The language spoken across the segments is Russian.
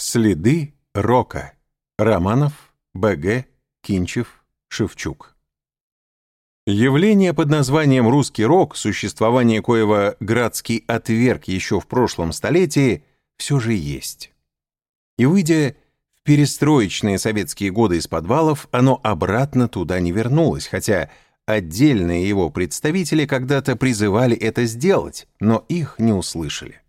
Следы рока. Романов, Б.Г., Кинчев, Шевчук. Явление под названием «русский рок», существование коего Градский отверг еще в прошлом столетии, все же есть. И выйдя в перестроечные советские годы из подвалов, оно обратно туда не вернулось, хотя отдельные его представители когда-то призывали это сделать, но их не услышали.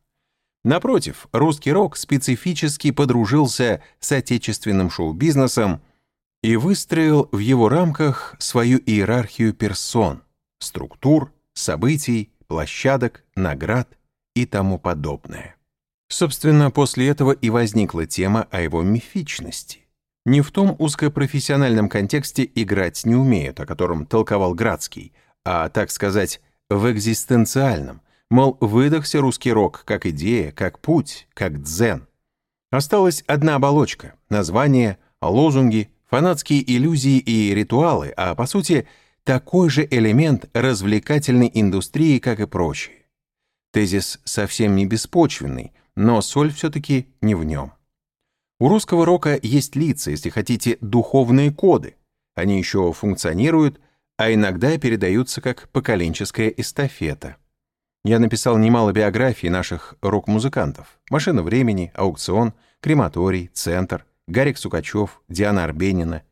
Напротив, русский рок специфически подружился с отечественным шоу-бизнесом и выстроил в его рамках свою иерархию персон, структур, событий, площадок, наград и тому подобное. Собственно, после этого и возникла тема о его мифичности. Не в том узкопрофессиональном контексте играть не умеют, о котором толковал Градский, а, так сказать, в экзистенциальном, мол, выдохся русский рок как идея, как путь, как дзен. Осталась одна оболочка, название, лозунги, фанатские иллюзии и ритуалы, а, по сути, такой же элемент развлекательной индустрии, как и прочие. Тезис совсем не беспочвенный, но соль все-таки не в нем. У русского рока есть лица, если хотите, духовные коды. Они еще функционируют, а иногда передаются как поколенческая эстафета. Я написал немало биографий наших рок-музыкантов. «Машина времени», «Аукцион», «Крематорий», «Центр», Гарик Сукачев, Диана Арбенина.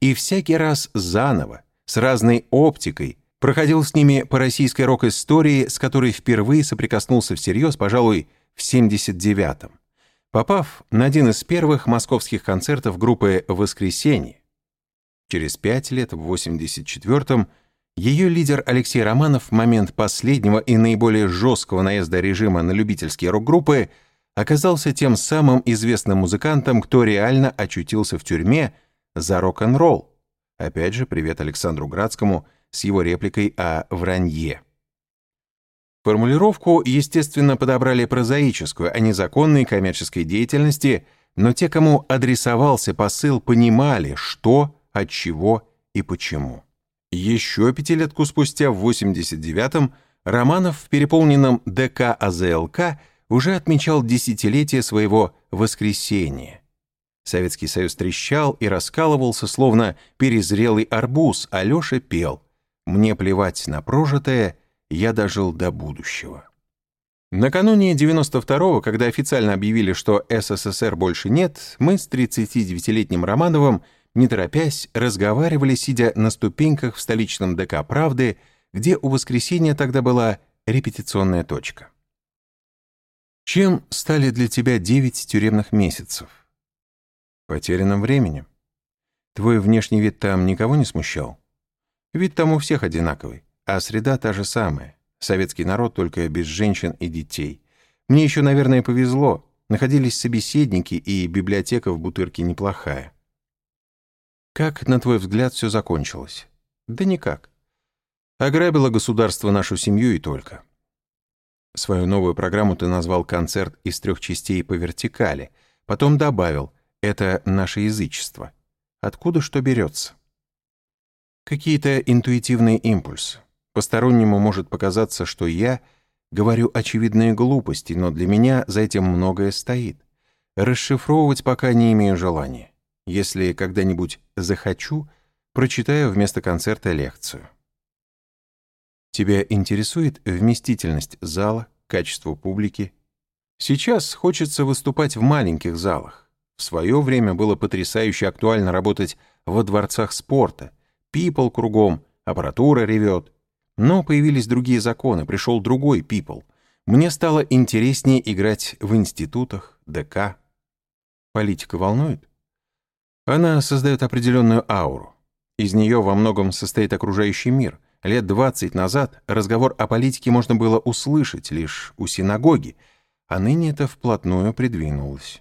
И всякий раз заново, с разной оптикой, проходил с ними по российской рок-истории, с которой впервые соприкоснулся всерьез, пожалуй, в 79-м, попав на один из первых московских концертов группы «Воскресенье». Через пять лет, в 84-м, ее лидер Алексей Романов в момент последнего и наиболее жесткого наезда режима на любительские рок-группы оказался тем самым известным музыкантом, кто реально очутился в тюрьме за рок-н-ролл. Опять же, привет Александру Градскому с его репликой о вранье. Формулировку, естественно, подобрали прозаическую, а не законной коммерческой деятельности, но те, кому адресовался посыл, понимали, что, от чего и почему. Еще пятилетку спустя, в 89-м, Романов в переполненном ДК АЗЛК уже отмечал десятилетие своего «воскресения». Советский Союз трещал и раскалывался, словно перезрелый арбуз, а Леша пел «Мне плевать на прожитое, я дожил до будущего. Накануне 92-го, когда официально объявили, что СССР больше нет, мы с 39-летним Романовым, не торопясь, разговаривали, сидя на ступеньках в столичном ДК «Правды», где у воскресенья тогда была репетиционная точка. Чем стали для тебя девять тюремных месяцев? Потерянным временем. Твой внешний вид там никого не смущал? Вид там у всех одинаковый. А среда та же самая. Советский народ только без женщин и детей. Мне еще, наверное, повезло. Находились собеседники, и библиотека в Бутырке неплохая. Как, на твой взгляд, все закончилось? Да никак. Ограбило государство нашу семью и только. Свою новую программу ты назвал «Концерт из трех частей по вертикали», потом добавил «Это наше язычество». Откуда что берется? Какие-то интуитивные импульсы. Постороннему может показаться, что я говорю очевидные глупости, но для меня за этим многое стоит. Расшифровывать пока не имею желания. Если когда-нибудь захочу, прочитаю вместо концерта лекцию. Тебя интересует вместительность зала, качество публики? Сейчас хочется выступать в маленьких залах. В свое время было потрясающе актуально работать во дворцах спорта. Пипл кругом, аппаратура ревет, но появились другие законы, пришел другой people. Мне стало интереснее играть в институтах, ДК. Политика волнует? Она создает определенную ауру. Из нее во многом состоит окружающий мир. Лет 20 назад разговор о политике можно было услышать лишь у синагоги, а ныне это вплотную придвинулось.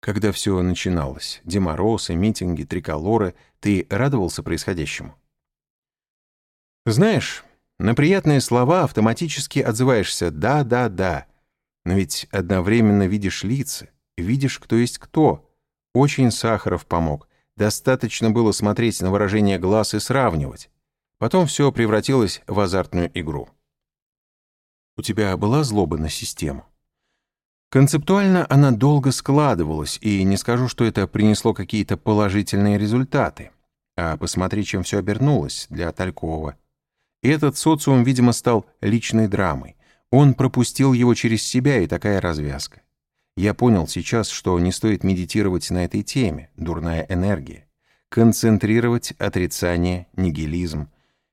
Когда все начиналось, деморосы, митинги, триколоры, ты радовался происходящему? Знаешь, на приятные слова автоматически отзываешься «да, да, да». Но ведь одновременно видишь лица, видишь, кто есть кто. Очень Сахаров помог. Достаточно было смотреть на выражение глаз и сравнивать. Потом все превратилось в азартную игру. У тебя была злоба на систему? Концептуально она долго складывалась, и не скажу, что это принесло какие-то положительные результаты. А посмотри, чем все обернулось для Талькова. Этот социум, видимо, стал личной драмой. Он пропустил его через себя, и такая развязка. Я понял сейчас, что не стоит медитировать на этой теме, дурная энергия. Концентрировать отрицание, нигилизм.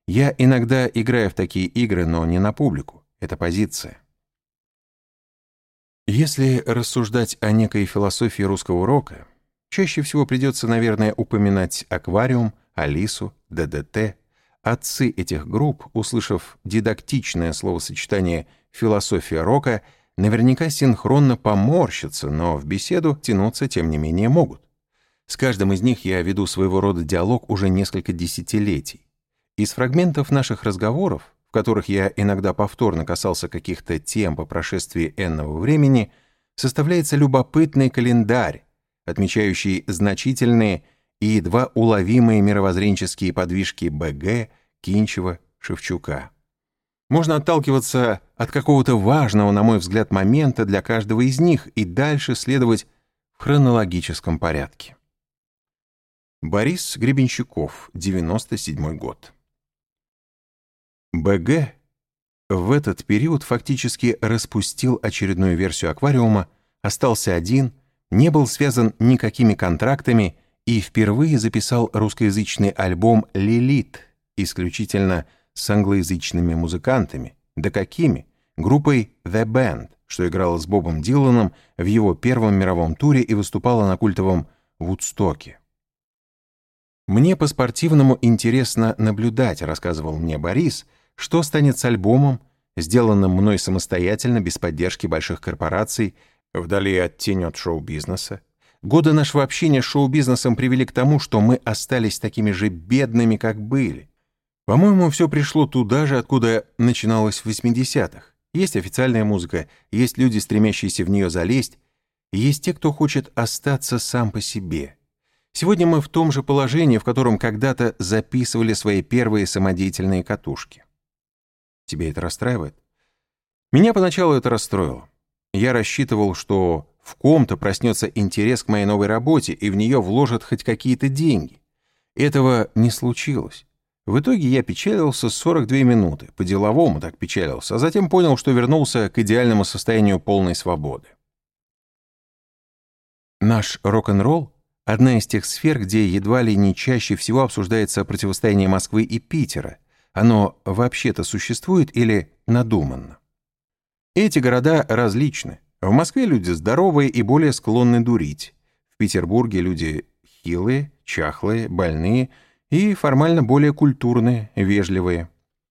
Я иногда играю в такие игры, но не на публику. Это позиция. Если рассуждать о некой философии русского рока, чаще всего придется, наверное, упоминать «Аквариум», «Алису», «ДДТ». Отцы этих групп, услышав дидактичное словосочетание «философия рока», наверняка синхронно поморщатся, но в беседу тянуться, тем не менее, могут. С каждым из них я веду своего рода диалог уже несколько десятилетий. Из фрагментов наших разговоров в которых я иногда повторно касался каких-то тем по прошествии энного времени, составляется любопытный календарь, отмечающий значительные и едва уловимые мировоззренческие подвижки БГ, Кинчева, Шевчука. Можно отталкиваться от какого-то важного, на мой взгляд, момента для каждого из них и дальше следовать в хронологическом порядке. Борис Гребенщиков, 97 год. БГ в этот период фактически распустил очередную версию аквариума, остался один, не был связан никакими контрактами и впервые записал русскоязычный альбом «Лилит» исключительно с англоязычными музыкантами. Да какими? Группой «The Band», что играла с Бобом Диланом в его первом мировом туре и выступала на культовом «Вудстоке». «Мне по-спортивному интересно наблюдать», — рассказывал мне Борис, — что станет с альбомом, сделанным мной самостоятельно, без поддержки больших корпораций, вдали от тени от шоу-бизнеса? Годы нашего общения с шоу-бизнесом привели к тому, что мы остались такими же бедными, как были. По-моему, все пришло туда же, откуда начиналось в 80-х. Есть официальная музыка, есть люди, стремящиеся в нее залезть, и есть те, кто хочет остаться сам по себе. Сегодня мы в том же положении, в котором когда-то записывали свои первые самодеятельные катушки. Тебе это расстраивает? Меня поначалу это расстроило. Я рассчитывал, что в ком-то проснется интерес к моей новой работе и в нее вложат хоть какие-то деньги. Этого не случилось. В итоге я печалился 42 минуты, по-деловому так печалился, а затем понял, что вернулся к идеальному состоянию полной свободы. Наш рок-н-ролл — одна из тех сфер, где едва ли не чаще всего обсуждается противостояние Москвы и Питера — оно вообще-то существует или надуманно? Эти города различны. В Москве люди здоровые и более склонны дурить. В Петербурге люди хилые, чахлые, больные и формально более культурные, вежливые.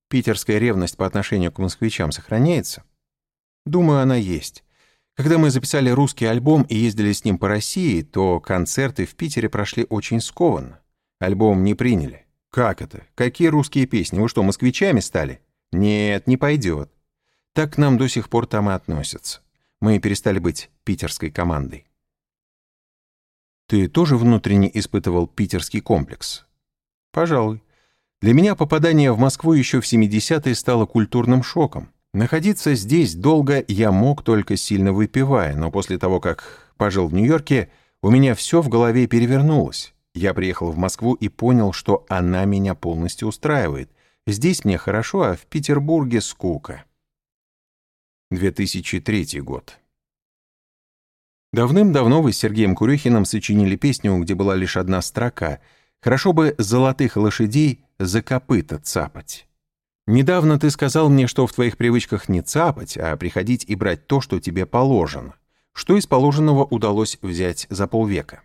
Питерская ревность по отношению к москвичам сохраняется? Думаю, она есть. Когда мы записали русский альбом и ездили с ним по России, то концерты в Питере прошли очень скованно. Альбом не приняли. «Как это? Какие русские песни? Вы что, москвичами стали?» «Нет, не пойдет. Так к нам до сих пор там и относятся. Мы перестали быть питерской командой». «Ты тоже внутренне испытывал питерский комплекс?» «Пожалуй. Для меня попадание в Москву еще в 70-е стало культурным шоком. Находиться здесь долго я мог только сильно выпивая, но после того, как пожил в Нью-Йорке, у меня все в голове перевернулось. Я приехал в Москву и понял, что она меня полностью устраивает. Здесь мне хорошо, а в Петербурге скука. 2003 год. Давным-давно вы с Сергеем Курехиным сочинили песню, где была лишь одна строка «Хорошо бы золотых лошадей за копыта цапать». Недавно ты сказал мне, что в твоих привычках не цапать, а приходить и брать то, что тебе положено. Что из положенного удалось взять за полвека?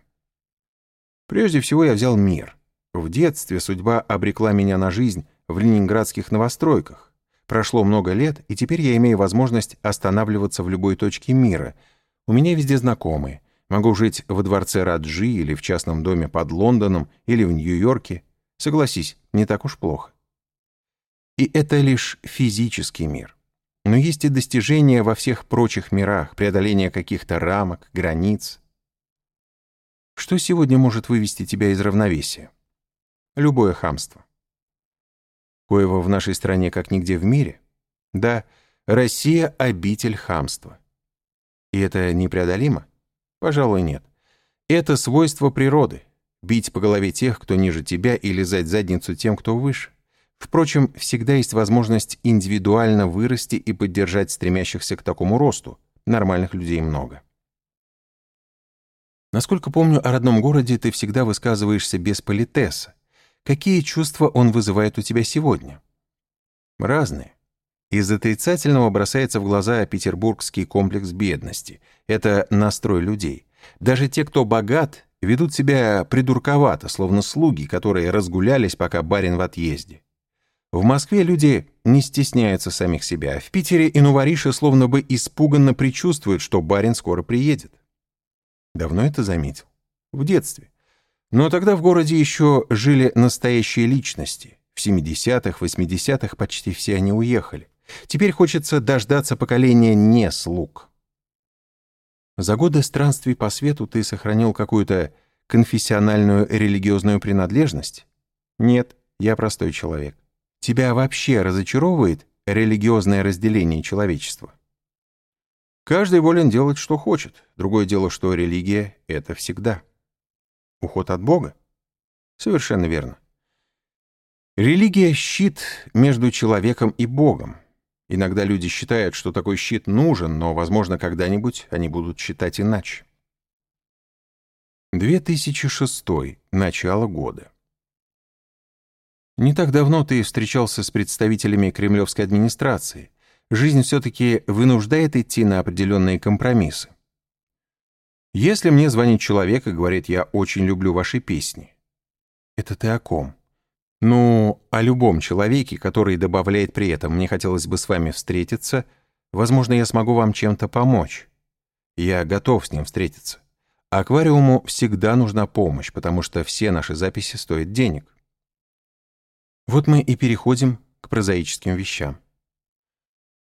Прежде всего я взял мир. В детстве судьба обрекла меня на жизнь в ленинградских новостройках. Прошло много лет, и теперь я имею возможность останавливаться в любой точке мира. У меня везде знакомые. Могу жить во дворце Раджи или в частном доме под Лондоном или в Нью-Йорке. Согласись, не так уж плохо. И это лишь физический мир. Но есть и достижения во всех прочих мирах, преодоление каких-то рамок, границ, что сегодня может вывести тебя из равновесия? Любое хамство. Коего в нашей стране как нигде в мире? Да, Россия — обитель хамства. И это непреодолимо? Пожалуй, нет. Это свойство природы — бить по голове тех, кто ниже тебя, и лизать задницу тем, кто выше. Впрочем, всегда есть возможность индивидуально вырасти и поддержать стремящихся к такому росту. Нормальных людей много. Насколько помню, о родном городе ты всегда высказываешься без политеса. Какие чувства он вызывает у тебя сегодня? Разные. Из отрицательного бросается в глаза петербургский комплекс бедности. Это настрой людей. Даже те, кто богат, ведут себя придурковато, словно слуги, которые разгулялись, пока барин в отъезде. В Москве люди не стесняются самих себя, в Питере и инувариши словно бы испуганно предчувствуют, что барин скоро приедет. Давно это заметил? В детстве. Но тогда в городе еще жили настоящие личности. В 70-х, 80-х почти все они уехали. Теперь хочется дождаться поколения не слуг. За годы странствий по свету ты сохранил какую-то конфессиональную религиозную принадлежность? Нет, я простой человек. Тебя вообще разочаровывает религиозное разделение человечества? Каждый волен делать, что хочет. Другое дело, что религия — это всегда. Уход от Бога? Совершенно верно. Религия — щит между человеком и Богом. Иногда люди считают, что такой щит нужен, но, возможно, когда-нибудь они будут считать иначе. 2006. Начало года. Не так давно ты встречался с представителями кремлевской администрации. Жизнь все-таки вынуждает идти на определенные компромиссы. Если мне звонит человек и говорит, я очень люблю ваши песни. Это ты о ком? Ну, о любом человеке, который добавляет при этом, мне хотелось бы с вами встретиться, возможно, я смогу вам чем-то помочь. Я готов с ним встретиться. Аквариуму всегда нужна помощь, потому что все наши записи стоят денег. Вот мы и переходим к прозаическим вещам.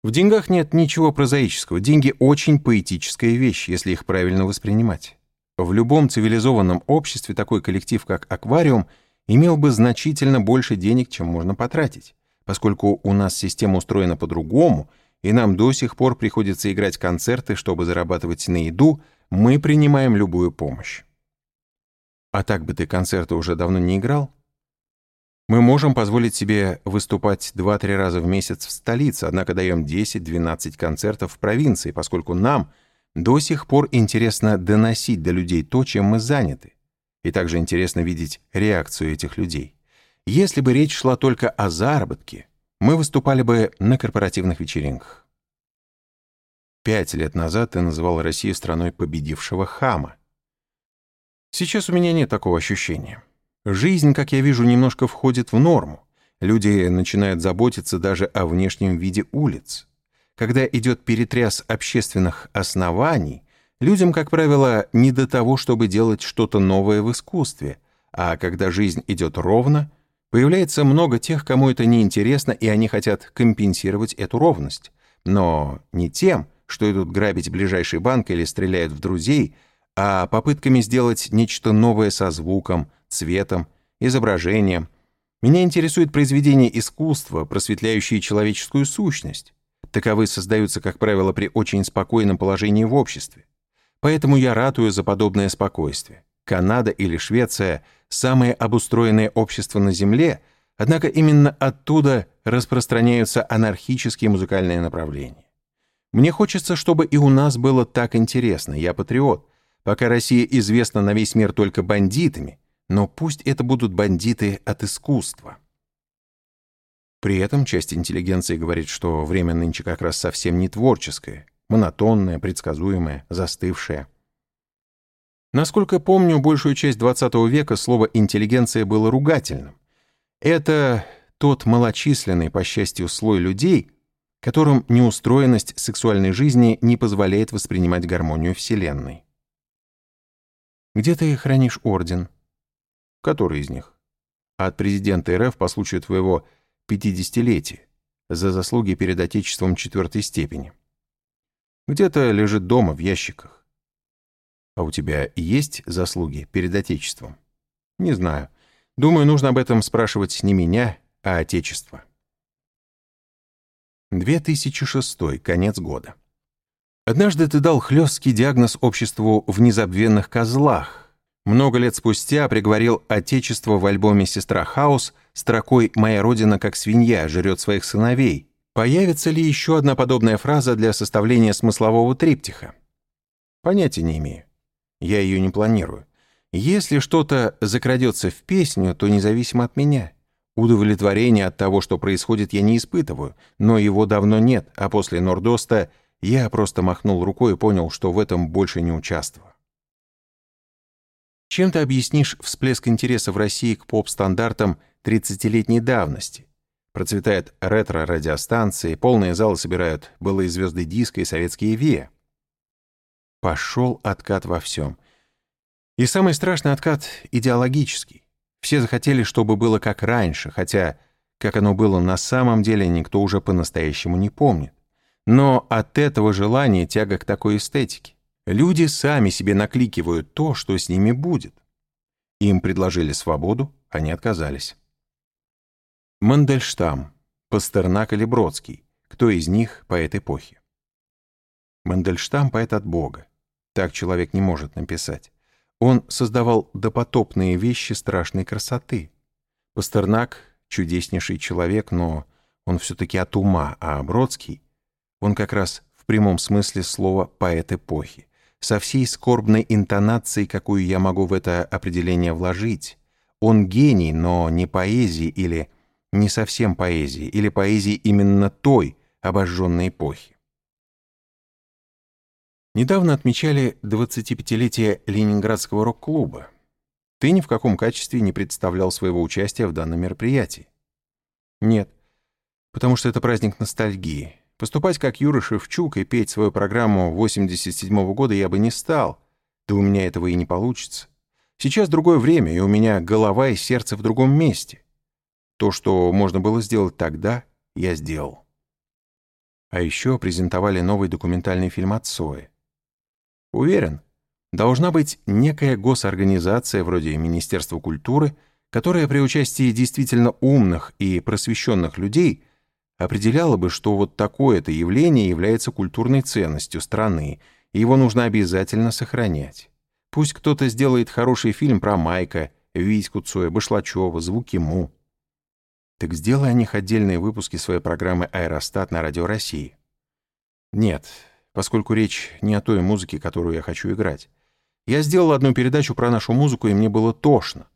В деньгах нет ничего прозаического. Деньги очень поэтическая вещь, если их правильно воспринимать. В любом цивилизованном обществе такой коллектив, как аквариум, имел бы значительно больше денег, чем можно потратить. Поскольку у нас система устроена по-другому, и нам до сих пор приходится играть концерты, чтобы зарабатывать на еду, мы принимаем любую помощь. А так бы ты концерты уже давно не играл? Мы можем позволить себе выступать 2-3 раза в месяц в столице, однако даем 10-12 концертов в провинции, поскольку нам до сих пор интересно доносить до людей то, чем мы заняты. И также интересно видеть реакцию этих людей. Если бы речь шла только о заработке, мы выступали бы на корпоративных вечеринках. Пять лет назад ты называл Россию страной победившего хама. Сейчас у меня нет такого ощущения. Жизнь, как я вижу, немножко входит в норму. Люди начинают заботиться даже о внешнем виде улиц. Когда идет перетряс общественных оснований, людям, как правило, не до того, чтобы делать что-то новое в искусстве, а когда жизнь идет ровно, появляется много тех, кому это неинтересно, и они хотят компенсировать эту ровность. Но не тем, что идут грабить ближайший банк или стреляют в друзей, а попытками сделать нечто новое со звуком, цветом, изображением. Меня интересует произведение искусства, просветляющие человеческую сущность. Таковы создаются, как правило, при очень спокойном положении в обществе. Поэтому я ратую за подобное спокойствие. Канада или Швеция – самые обустроенные общества на Земле, однако именно оттуда распространяются анархические музыкальные направления. Мне хочется, чтобы и у нас было так интересно, я патриот. Пока Россия известна на весь мир только бандитами, но пусть это будут бандиты от искусства. При этом часть интеллигенции говорит, что время нынче как раз совсем не творческое, монотонное, предсказуемое, застывшее. Насколько помню, большую часть XX века слово «интеллигенция» было ругательным. Это тот малочисленный, по счастью, слой людей, которым неустроенность сексуальной жизни не позволяет воспринимать гармонию Вселенной. «Где ты хранишь орден?» Который из них? От президента РФ по случаю твоего 50-летия за заслуги перед Отечеством четвертой степени. Где-то лежит дома в ящиках. А у тебя есть заслуги перед Отечеством? Не знаю. Думаю, нужно об этом спрашивать не меня, а Отечество. 2006. Конец года. Однажды ты дал хлесткий диагноз обществу в незабвенных козлах. Много лет спустя приговорил Отечество в альбоме «Сестра Хаус» строкой «Моя родина, как свинья, жрет своих сыновей». Появится ли еще одна подобная фраза для составления смыслового триптиха? Понятия не имею. Я ее не планирую. Если что-то закрадется в песню, то независимо от меня. Удовлетворение от того, что происходит, я не испытываю, но его давно нет, а после Нордоста я просто махнул рукой и понял, что в этом больше не участвую. Чем ты объяснишь всплеск интереса в России к поп-стандартам 30-летней давности? Процветает ретро-радиостанции, полные залы собирают былые звезды диска и советские ВИА. Пошел откат во всем. И самый страшный откат — идеологический. Все захотели, чтобы было как раньше, хотя, как оно было на самом деле, никто уже по-настоящему не помнит. Но от этого желания тяга к такой эстетике. Люди сами себе накликивают то, что с ними будет. Им предложили свободу, они отказались. Мандельштам, Пастернак или Бродский. Кто из них поэт эпохи? Мандельштам — поэт от Бога. Так человек не может написать. Он создавал допотопные вещи страшной красоты. Пастернак — чудеснейший человек, но он все-таки от ума, а Бродский — он как раз в прямом смысле слова поэт эпохи, со всей скорбной интонацией, какую я могу в это определение вложить. Он гений, но не поэзии или не совсем поэзии, или поэзии именно той обожженной эпохи. Недавно отмечали 25-летие Ленинградского рок-клуба. Ты ни в каком качестве не представлял своего участия в данном мероприятии. Нет, потому что это праздник ностальгии. Поступать как Юра Шевчук и петь свою программу 87 -го года я бы не стал, да у меня этого и не получится. Сейчас другое время, и у меня голова и сердце в другом месте. То, что можно было сделать тогда, я сделал. А еще презентовали новый документальный фильм от Цоя. Уверен, должна быть некая госорганизация вроде Министерства культуры, которая при участии действительно умных и просвещенных людей определяла бы, что вот такое-то явление является культурной ценностью страны, и его нужно обязательно сохранять. Пусть кто-то сделает хороший фильм про Майка, Витьку Цоя, Башлачева, Звуки Му. Так сделай о них отдельные выпуски своей программы «Аэростат» на Радио России. Нет, поскольку речь не о той музыке, которую я хочу играть. Я сделал одну передачу про нашу музыку, и мне было тошно.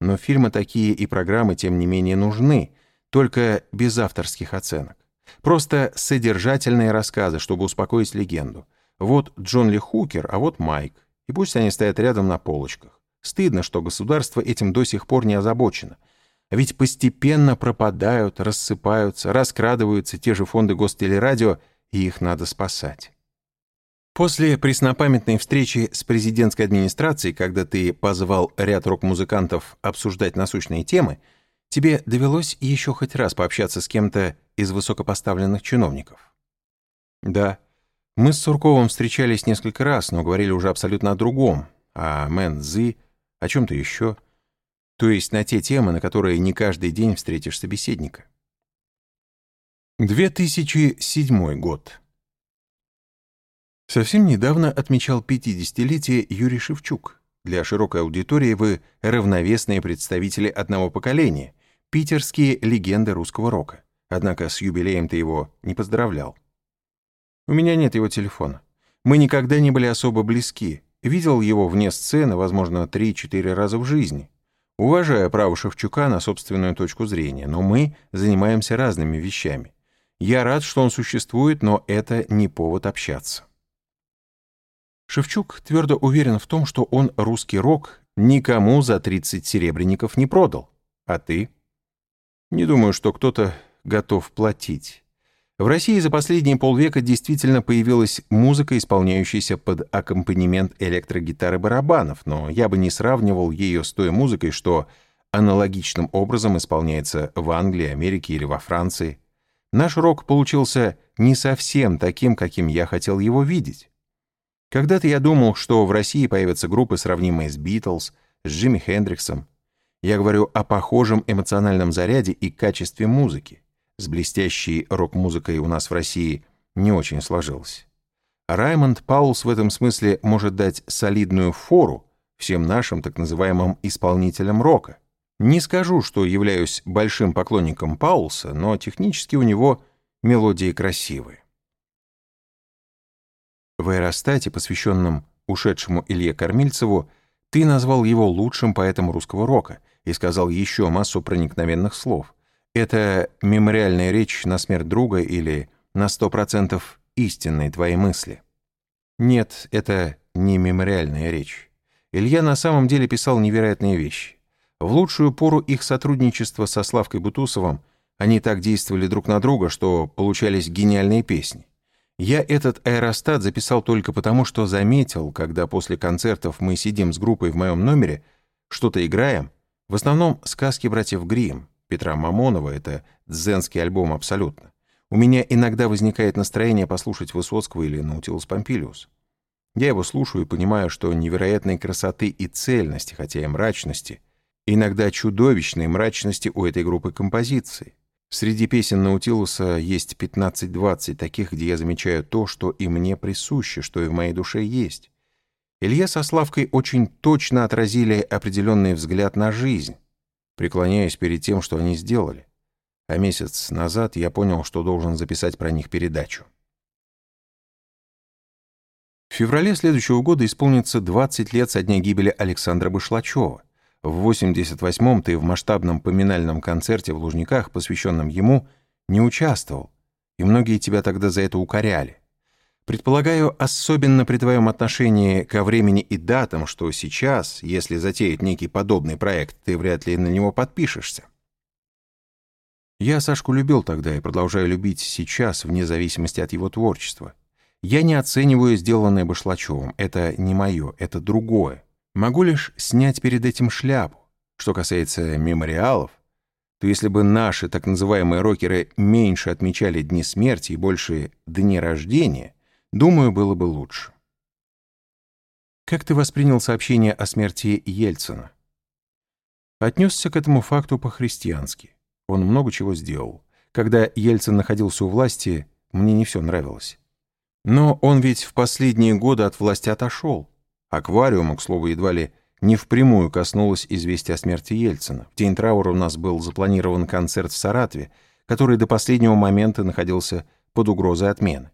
Но фильмы такие и программы, тем не менее, нужны, только без авторских оценок. Просто содержательные рассказы, чтобы успокоить легенду. Вот Джон Ли Хукер, а вот Майк. И пусть они стоят рядом на полочках. Стыдно, что государство этим до сих пор не озабочено. А ведь постепенно пропадают, рассыпаются, раскрадываются те же фонды гостелерадио, и их надо спасать. После преснопамятной встречи с президентской администрацией, когда ты позвал ряд рок-музыкантов обсуждать насущные темы, тебе довелось еще хоть раз пообщаться с кем-то из высокопоставленных чиновников? Да, мы с Сурковым встречались несколько раз, но говорили уже абсолютно о другом, о Мэн Цзи, о чем-то еще, то есть на те темы, на которые не каждый день встретишь собеседника. 2007 год. Совсем недавно отмечал 50-летие Юрий Шевчук. Для широкой аудитории вы равновесные представители одного поколения, питерские легенды русского рока. Однако с юбилеем ты его не поздравлял. У меня нет его телефона. Мы никогда не были особо близки. Видел его вне сцены, возможно, 3-4 раза в жизни. Уважая право Шевчука на собственную точку зрения, но мы занимаемся разными вещами. Я рад, что он существует, но это не повод общаться. Шевчук твердо уверен в том, что он русский рок никому за 30 серебряников не продал. А ты? Не думаю, что кто-то готов платить. В России за последние полвека действительно появилась музыка, исполняющаяся под аккомпанемент электрогитары барабанов, но я бы не сравнивал ее с той музыкой, что аналогичным образом исполняется в Англии, Америке или во Франции. Наш рок получился не совсем таким, каким я хотел его видеть. Когда-то я думал, что в России появятся группы, сравнимые с Битлз, с Джимми Хендриксом. Я говорю о похожем эмоциональном заряде и качестве музыки. С блестящей рок-музыкой у нас в России не очень сложилось. Раймонд Паулс в этом смысле может дать солидную фору всем нашим так называемым исполнителям рока. Не скажу, что являюсь большим поклонником Паулса, но технически у него мелодии красивые. В аэростате, посвященном ушедшему Илье Кормильцеву, ты назвал его лучшим поэтом русского рока и сказал еще массу проникновенных слов. Это мемориальная речь на смерть друга или на сто процентов истинные твои мысли. Нет, это не мемориальная речь. Илья на самом деле писал невероятные вещи. В лучшую пору их сотрудничества со Славкой Бутусовым они так действовали друг на друга, что получались гениальные песни. Я этот аэростат записал только потому, что заметил, когда после концертов мы сидим с группой в моем номере, что-то играем, в основном сказки братьев Гримм, Петра Мамонова, это дзенский альбом абсолютно. У меня иногда возникает настроение послушать Высоцкого или Наутилус Помпилиус. Я его слушаю и понимаю, что невероятной красоты и цельности, хотя и мрачности, иногда чудовищной мрачности у этой группы композиций. Среди песен Наутилуса есть 15-20 таких, где я замечаю то, что и мне присуще, что и в моей душе есть. Илья со Славкой очень точно отразили определенный взгляд на жизнь, преклоняясь перед тем, что они сделали а месяц назад я понял, что должен записать про них передачу. В феврале следующего года исполнится 20 лет со дня гибели Александра Башлачева. В 88-м ты в масштабном поминальном концерте в Лужниках, посвященном ему, не участвовал, и многие тебя тогда за это укоряли. Предполагаю, особенно при твоем отношении ко времени и датам, что сейчас, если затеять некий подобный проект, ты вряд ли на него подпишешься. Я Сашку любил тогда и продолжаю любить сейчас, вне зависимости от его творчества. Я не оцениваю сделанное Башлачевым. Это не мое, это другое. Могу лишь снять перед этим шляпу. Что касается мемориалов, то если бы наши так называемые рокеры меньше отмечали дни смерти и больше дни рождения, думаю, было бы лучше. Как ты воспринял сообщение о смерти Ельцина? Отнесся к этому факту по-христиански. Он много чего сделал. Когда Ельцин находился у власти, мне не все нравилось. Но он ведь в последние годы от власти отошел. Аквариума, к слову, едва ли не впрямую коснулось известия о смерти Ельцина. В день траура у нас был запланирован концерт в Саратове, который до последнего момента находился под угрозой отмены.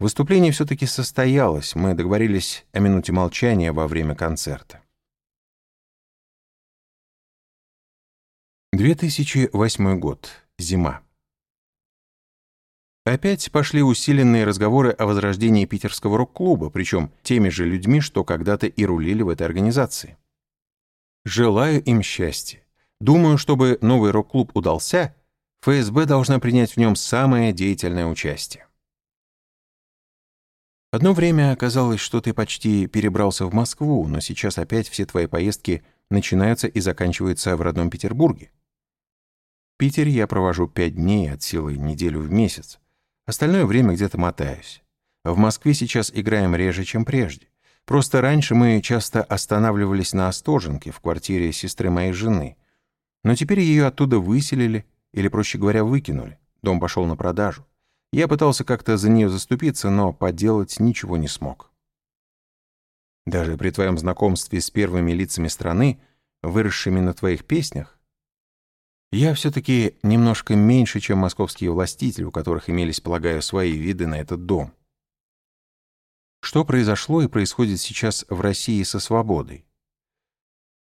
Выступление все-таки состоялось, мы договорились о минуте молчания во время концерта. 2008 год. Зима. Опять пошли усиленные разговоры о возрождении питерского рок-клуба, причем теми же людьми, что когда-то и рулили в этой организации. Желаю им счастья. Думаю, чтобы новый рок-клуб удался, ФСБ должна принять в нем самое деятельное участие. Одно время оказалось, что ты почти перебрался в Москву, но сейчас опять все твои поездки начинаются и заканчиваются в родном Петербурге. Питере я провожу пять дней от силы неделю в месяц. Остальное время где-то мотаюсь. В Москве сейчас играем реже, чем прежде. Просто раньше мы часто останавливались на Остоженке в квартире сестры моей жены. Но теперь ее оттуда выселили, или, проще говоря, выкинули. Дом пошел на продажу. Я пытался как-то за нее заступиться, но поделать ничего не смог. Даже при твоем знакомстве с первыми лицами страны, выросшими на твоих песнях, я все-таки немножко меньше, чем московские властители, у которых имелись, полагаю, свои виды на этот дом. Что произошло и происходит сейчас в России со свободой?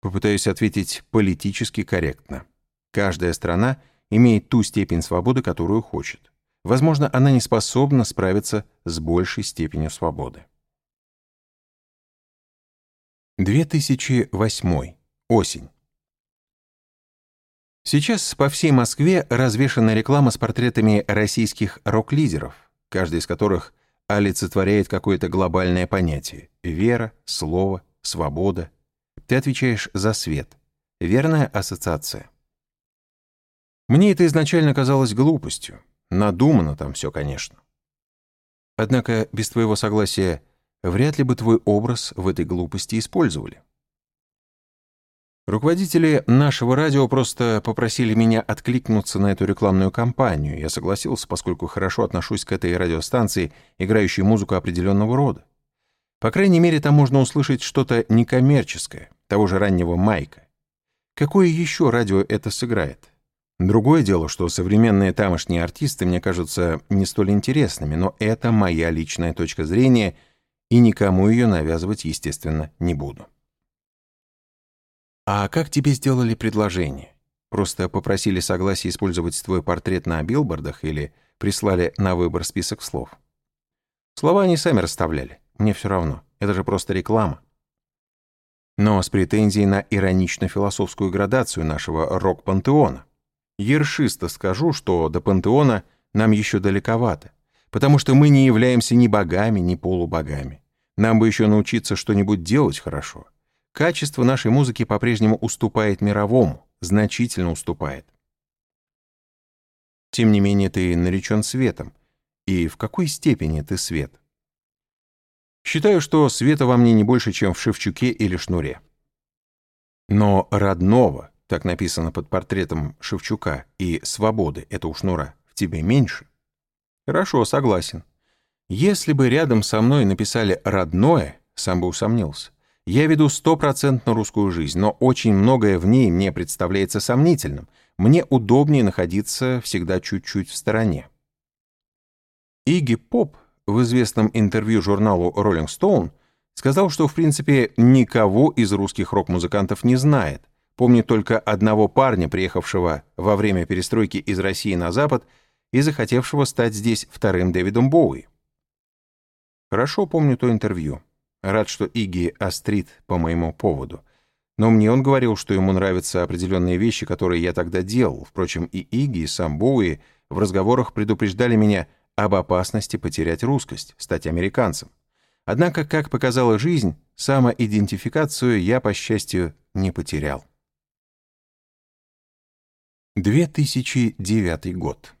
Попытаюсь ответить политически корректно. Каждая страна имеет ту степень свободы, которую хочет. Возможно, она не способна справиться с большей степенью свободы. 2008. Осень. Сейчас по всей Москве развешана реклама с портретами российских рок-лидеров, каждый из которых олицетворяет какое-то глобальное понятие — вера, слово, свобода. Ты отвечаешь за свет. Верная ассоциация. Мне это изначально казалось глупостью. Надумано там все, конечно. Однако без твоего согласия вряд ли бы твой образ в этой глупости использовали. Руководители нашего радио просто попросили меня откликнуться на эту рекламную кампанию. Я согласился, поскольку хорошо отношусь к этой радиостанции, играющей музыку определенного рода. По крайней мере, там можно услышать что-то некоммерческое, того же раннего Майка. Какое еще радио это сыграет? Другое дело, что современные тамошние артисты мне кажутся не столь интересными, но это моя личная точка зрения, и никому ее навязывать, естественно, не буду. «А как тебе сделали предложение? Просто попросили согласия использовать твой портрет на билбордах или прислали на выбор список слов?» Слова они сами расставляли. Мне все равно. Это же просто реклама. Но с претензией на иронично-философскую градацию нашего рок-пантеона. Ершисто скажу, что до пантеона нам еще далековато, потому что мы не являемся ни богами, ни полубогами. Нам бы еще научиться что-нибудь делать хорошо. Качество нашей музыки по-прежнему уступает мировому, значительно уступает. Тем не менее, ты наречен светом. И в какой степени ты свет? Считаю, что света во мне не больше, чем в Шевчуке или Шнуре. Но родного, так написано под портретом Шевчука, и свободы, это у Шнура, в тебе меньше? Хорошо, согласен. Если бы рядом со мной написали «родное», сам бы усомнился. Я веду стопроцентно русскую жизнь, но очень многое в ней мне представляется сомнительным. Мне удобнее находиться всегда чуть-чуть в стороне. Иги Поп в известном интервью журналу Rolling Stone сказал, что в принципе никого из русских рок-музыкантов не знает, помнит только одного парня, приехавшего во время перестройки из России на Запад и захотевшего стать здесь вторым Дэвидом Боуи. Хорошо помню то интервью. Рад, что Иги острит по моему поводу. Но мне он говорил, что ему нравятся определенные вещи, которые я тогда делал. Впрочем, и Иги, и сам Боуи в разговорах предупреждали меня об опасности потерять русскость, стать американцем. Однако, как показала жизнь, самоидентификацию я, по счастью, не потерял. 2009 год.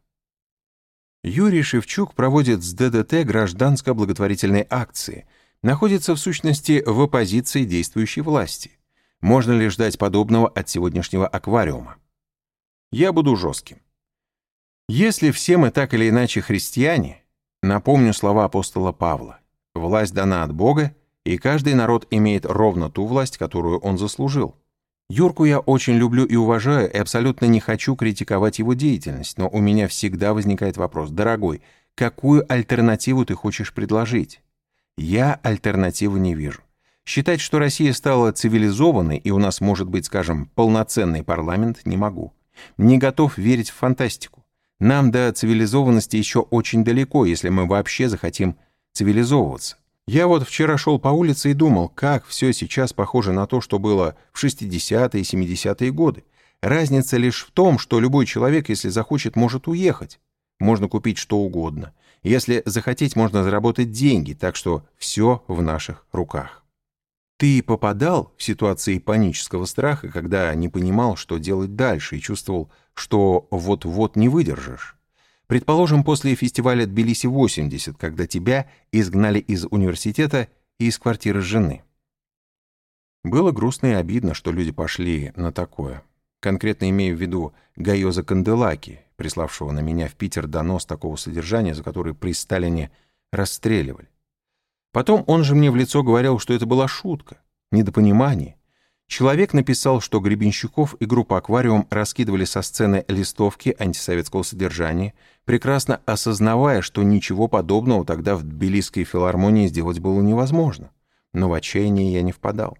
Юрий Шевчук проводит с ДДТ гражданско-благотворительной акции – находится в сущности в оппозиции действующей власти. Можно ли ждать подобного от сегодняшнего аквариума? Я буду жестким. Если все мы так или иначе христиане, напомню слова апостола Павла, власть дана от Бога, и каждый народ имеет ровно ту власть, которую он заслужил. Юрку я очень люблю и уважаю, и абсолютно не хочу критиковать его деятельность, но у меня всегда возникает вопрос, дорогой, какую альтернативу ты хочешь предложить? Я альтернативы не вижу. Считать, что Россия стала цивилизованной и у нас может быть, скажем, полноценный парламент, не могу. Не готов верить в фантастику. Нам до цивилизованности еще очень далеко, если мы вообще захотим цивилизовываться. Я вот вчера шел по улице и думал, как все сейчас похоже на то, что было в 60-е и 70-е годы. Разница лишь в том, что любой человек, если захочет, может уехать. Можно купить что угодно. Если захотеть, можно заработать деньги, так что все в наших руках. Ты попадал в ситуации панического страха, когда не понимал, что делать дальше, и чувствовал, что вот-вот не выдержишь. Предположим, после фестиваля Тбилиси-80, когда тебя изгнали из университета и из квартиры жены. Было грустно и обидно, что люди пошли на такое. Конкретно имею в виду Гайоза Канделаки, приславшего на меня в Питер донос такого содержания, за который при Сталине расстреливали. Потом он же мне в лицо говорил, что это была шутка, недопонимание. Человек написал, что Гребенщиков и группа «Аквариум» раскидывали со сцены листовки антисоветского содержания, прекрасно осознавая, что ничего подобного тогда в Тбилисской филармонии сделать было невозможно. Но в отчаяние я не впадал.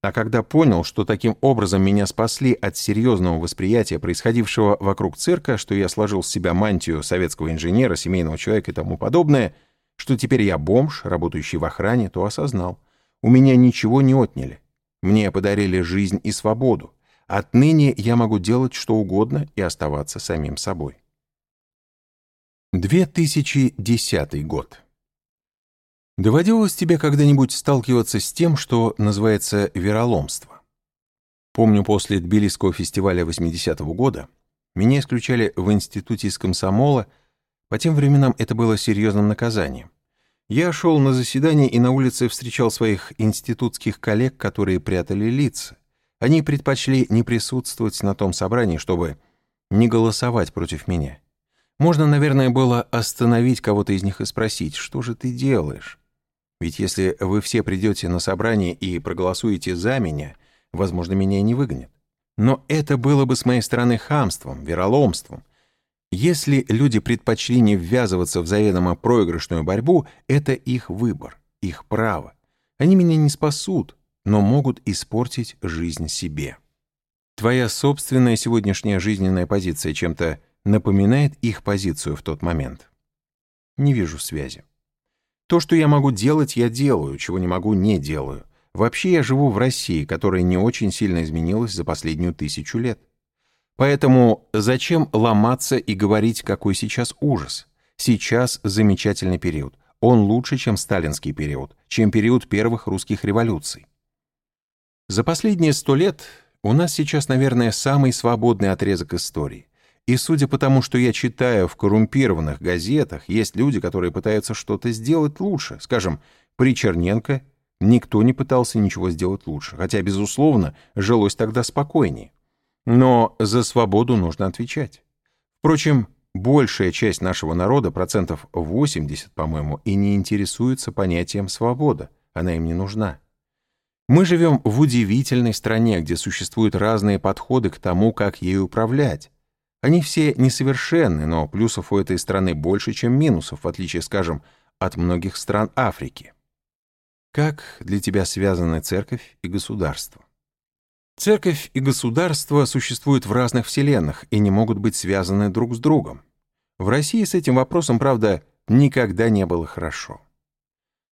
А когда понял, что таким образом меня спасли от серьезного восприятия происходившего вокруг цирка, что я сложил с себя мантию советского инженера, семейного человека и тому подобное, что теперь я бомж, работающий в охране, то осознал. У меня ничего не отняли. Мне подарили жизнь и свободу. Отныне я могу делать что угодно и оставаться самим собой. 2010 год. Доводилось тебе когда-нибудь сталкиваться с тем, что называется вероломство? Помню, после Тбилисского фестиваля 80-го года меня исключали в институте из комсомола, по тем временам это было серьезным наказанием. Я шел на заседание и на улице встречал своих институтских коллег, которые прятали лица. Они предпочли не присутствовать на том собрании, чтобы не голосовать против меня. Можно, наверное, было остановить кого-то из них и спросить, что же ты делаешь? Ведь если вы все придете на собрание и проголосуете за меня, возможно, меня не выгонят. Но это было бы с моей стороны хамством, вероломством. Если люди предпочли не ввязываться в заведомо проигрышную борьбу, это их выбор, их право. Они меня не спасут, но могут испортить жизнь себе. Твоя собственная сегодняшняя жизненная позиция чем-то напоминает их позицию в тот момент. Не вижу связи. То, что я могу делать, я делаю, чего не могу, не делаю. Вообще я живу в России, которая не очень сильно изменилась за последнюю тысячу лет. Поэтому зачем ломаться и говорить, какой сейчас ужас? Сейчас замечательный период. Он лучше, чем сталинский период, чем период первых русских революций. За последние сто лет у нас сейчас, наверное, самый свободный отрезок истории. И судя по тому, что я читаю в коррумпированных газетах, есть люди, которые пытаются что-то сделать лучше. Скажем, при Черненко никто не пытался ничего сделать лучше, хотя, безусловно, жилось тогда спокойнее. Но за свободу нужно отвечать. Впрочем, большая часть нашего народа, процентов 80, по-моему, и не интересуется понятием «свобода», она им не нужна. Мы живем в удивительной стране, где существуют разные подходы к тому, как ею управлять, они все несовершенны, но плюсов у этой страны больше, чем минусов, в отличие, скажем, от многих стран Африки. Как для тебя связаны церковь и государство? Церковь и государство существуют в разных вселенных и не могут быть связаны друг с другом. В России с этим вопросом, правда, никогда не было хорошо.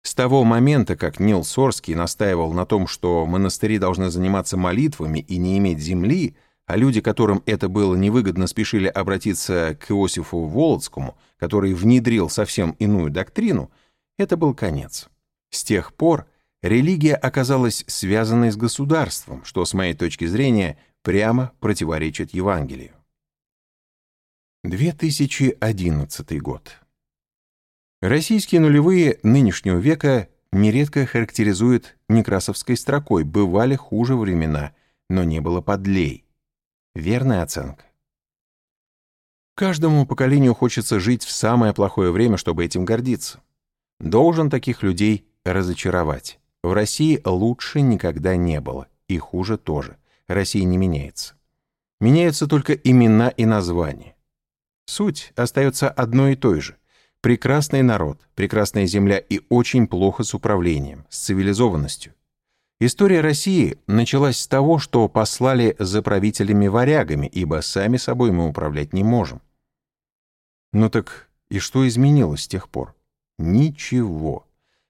С того момента, как Нил Сорский настаивал на том, что монастыри должны заниматься молитвами и не иметь земли, а люди, которым это было невыгодно, спешили обратиться к Иосифу Володскому, который внедрил совсем иную доктрину, это был конец. С тех пор религия оказалась связанной с государством, что, с моей точки зрения, прямо противоречит Евангелию. 2011 год. Российские нулевые нынешнего века нередко характеризуют некрасовской строкой «бывали хуже времена, но не было подлей». Верная оценка. Каждому поколению хочется жить в самое плохое время, чтобы этим гордиться. Должен таких людей разочаровать. В России лучше никогда не было, и хуже тоже. Россия не меняется. Меняются только имена и названия. Суть остается одной и той же. Прекрасный народ, прекрасная земля и очень плохо с управлением, с цивилизованностью. История России началась с того, что послали за правителями-варягами, ибо сами собой мы управлять не можем. Ну так и что изменилось с тех пор? Ничего.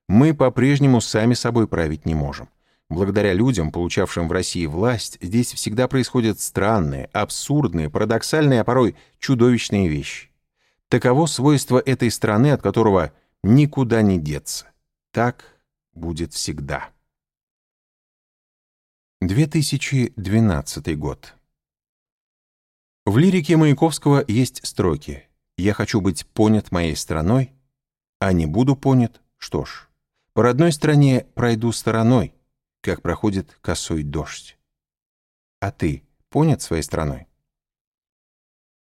Мы по-прежнему сами собой править не можем. Благодаря людям, получавшим в России власть, здесь всегда происходят странные, абсурдные, парадоксальные, а порой чудовищные вещи. Таково свойство этой страны, от которого никуда не деться. Так будет всегда. 2012 год. В лирике Маяковского есть строки «Я хочу быть понят моей страной, а не буду понят, что ж, по родной стране пройду стороной, как проходит косой дождь. А ты понят своей страной?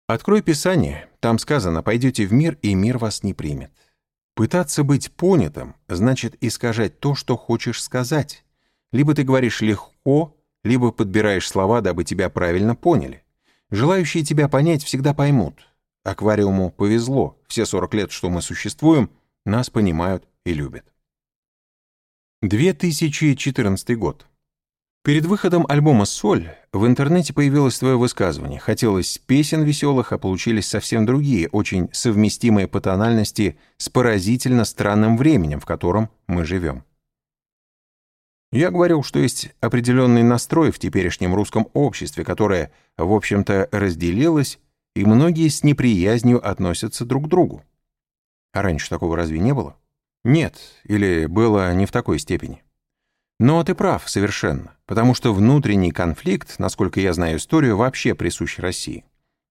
Открой Писание, там сказано «пойдете в мир, и мир вас не примет». Пытаться быть понятым значит искажать то, что хочешь сказать, либо ты говоришь легко, либо подбираешь слова, дабы тебя правильно поняли. Желающие тебя понять всегда поймут. Аквариуму повезло. Все 40 лет, что мы существуем, нас понимают и любят. 2014 год. Перед выходом альбома «Соль» в интернете появилось твое высказывание. Хотелось песен веселых, а получились совсем другие, очень совместимые по тональности с поразительно странным временем, в котором мы живем. Я говорил, что есть определенный настрой в теперешнем русском обществе, которое, в общем-то, разделилось, и многие с неприязнью относятся друг к другу. А раньше такого разве не было? Нет, или было не в такой степени. Но ты прав совершенно, потому что внутренний конфликт, насколько я знаю историю, вообще присущ России.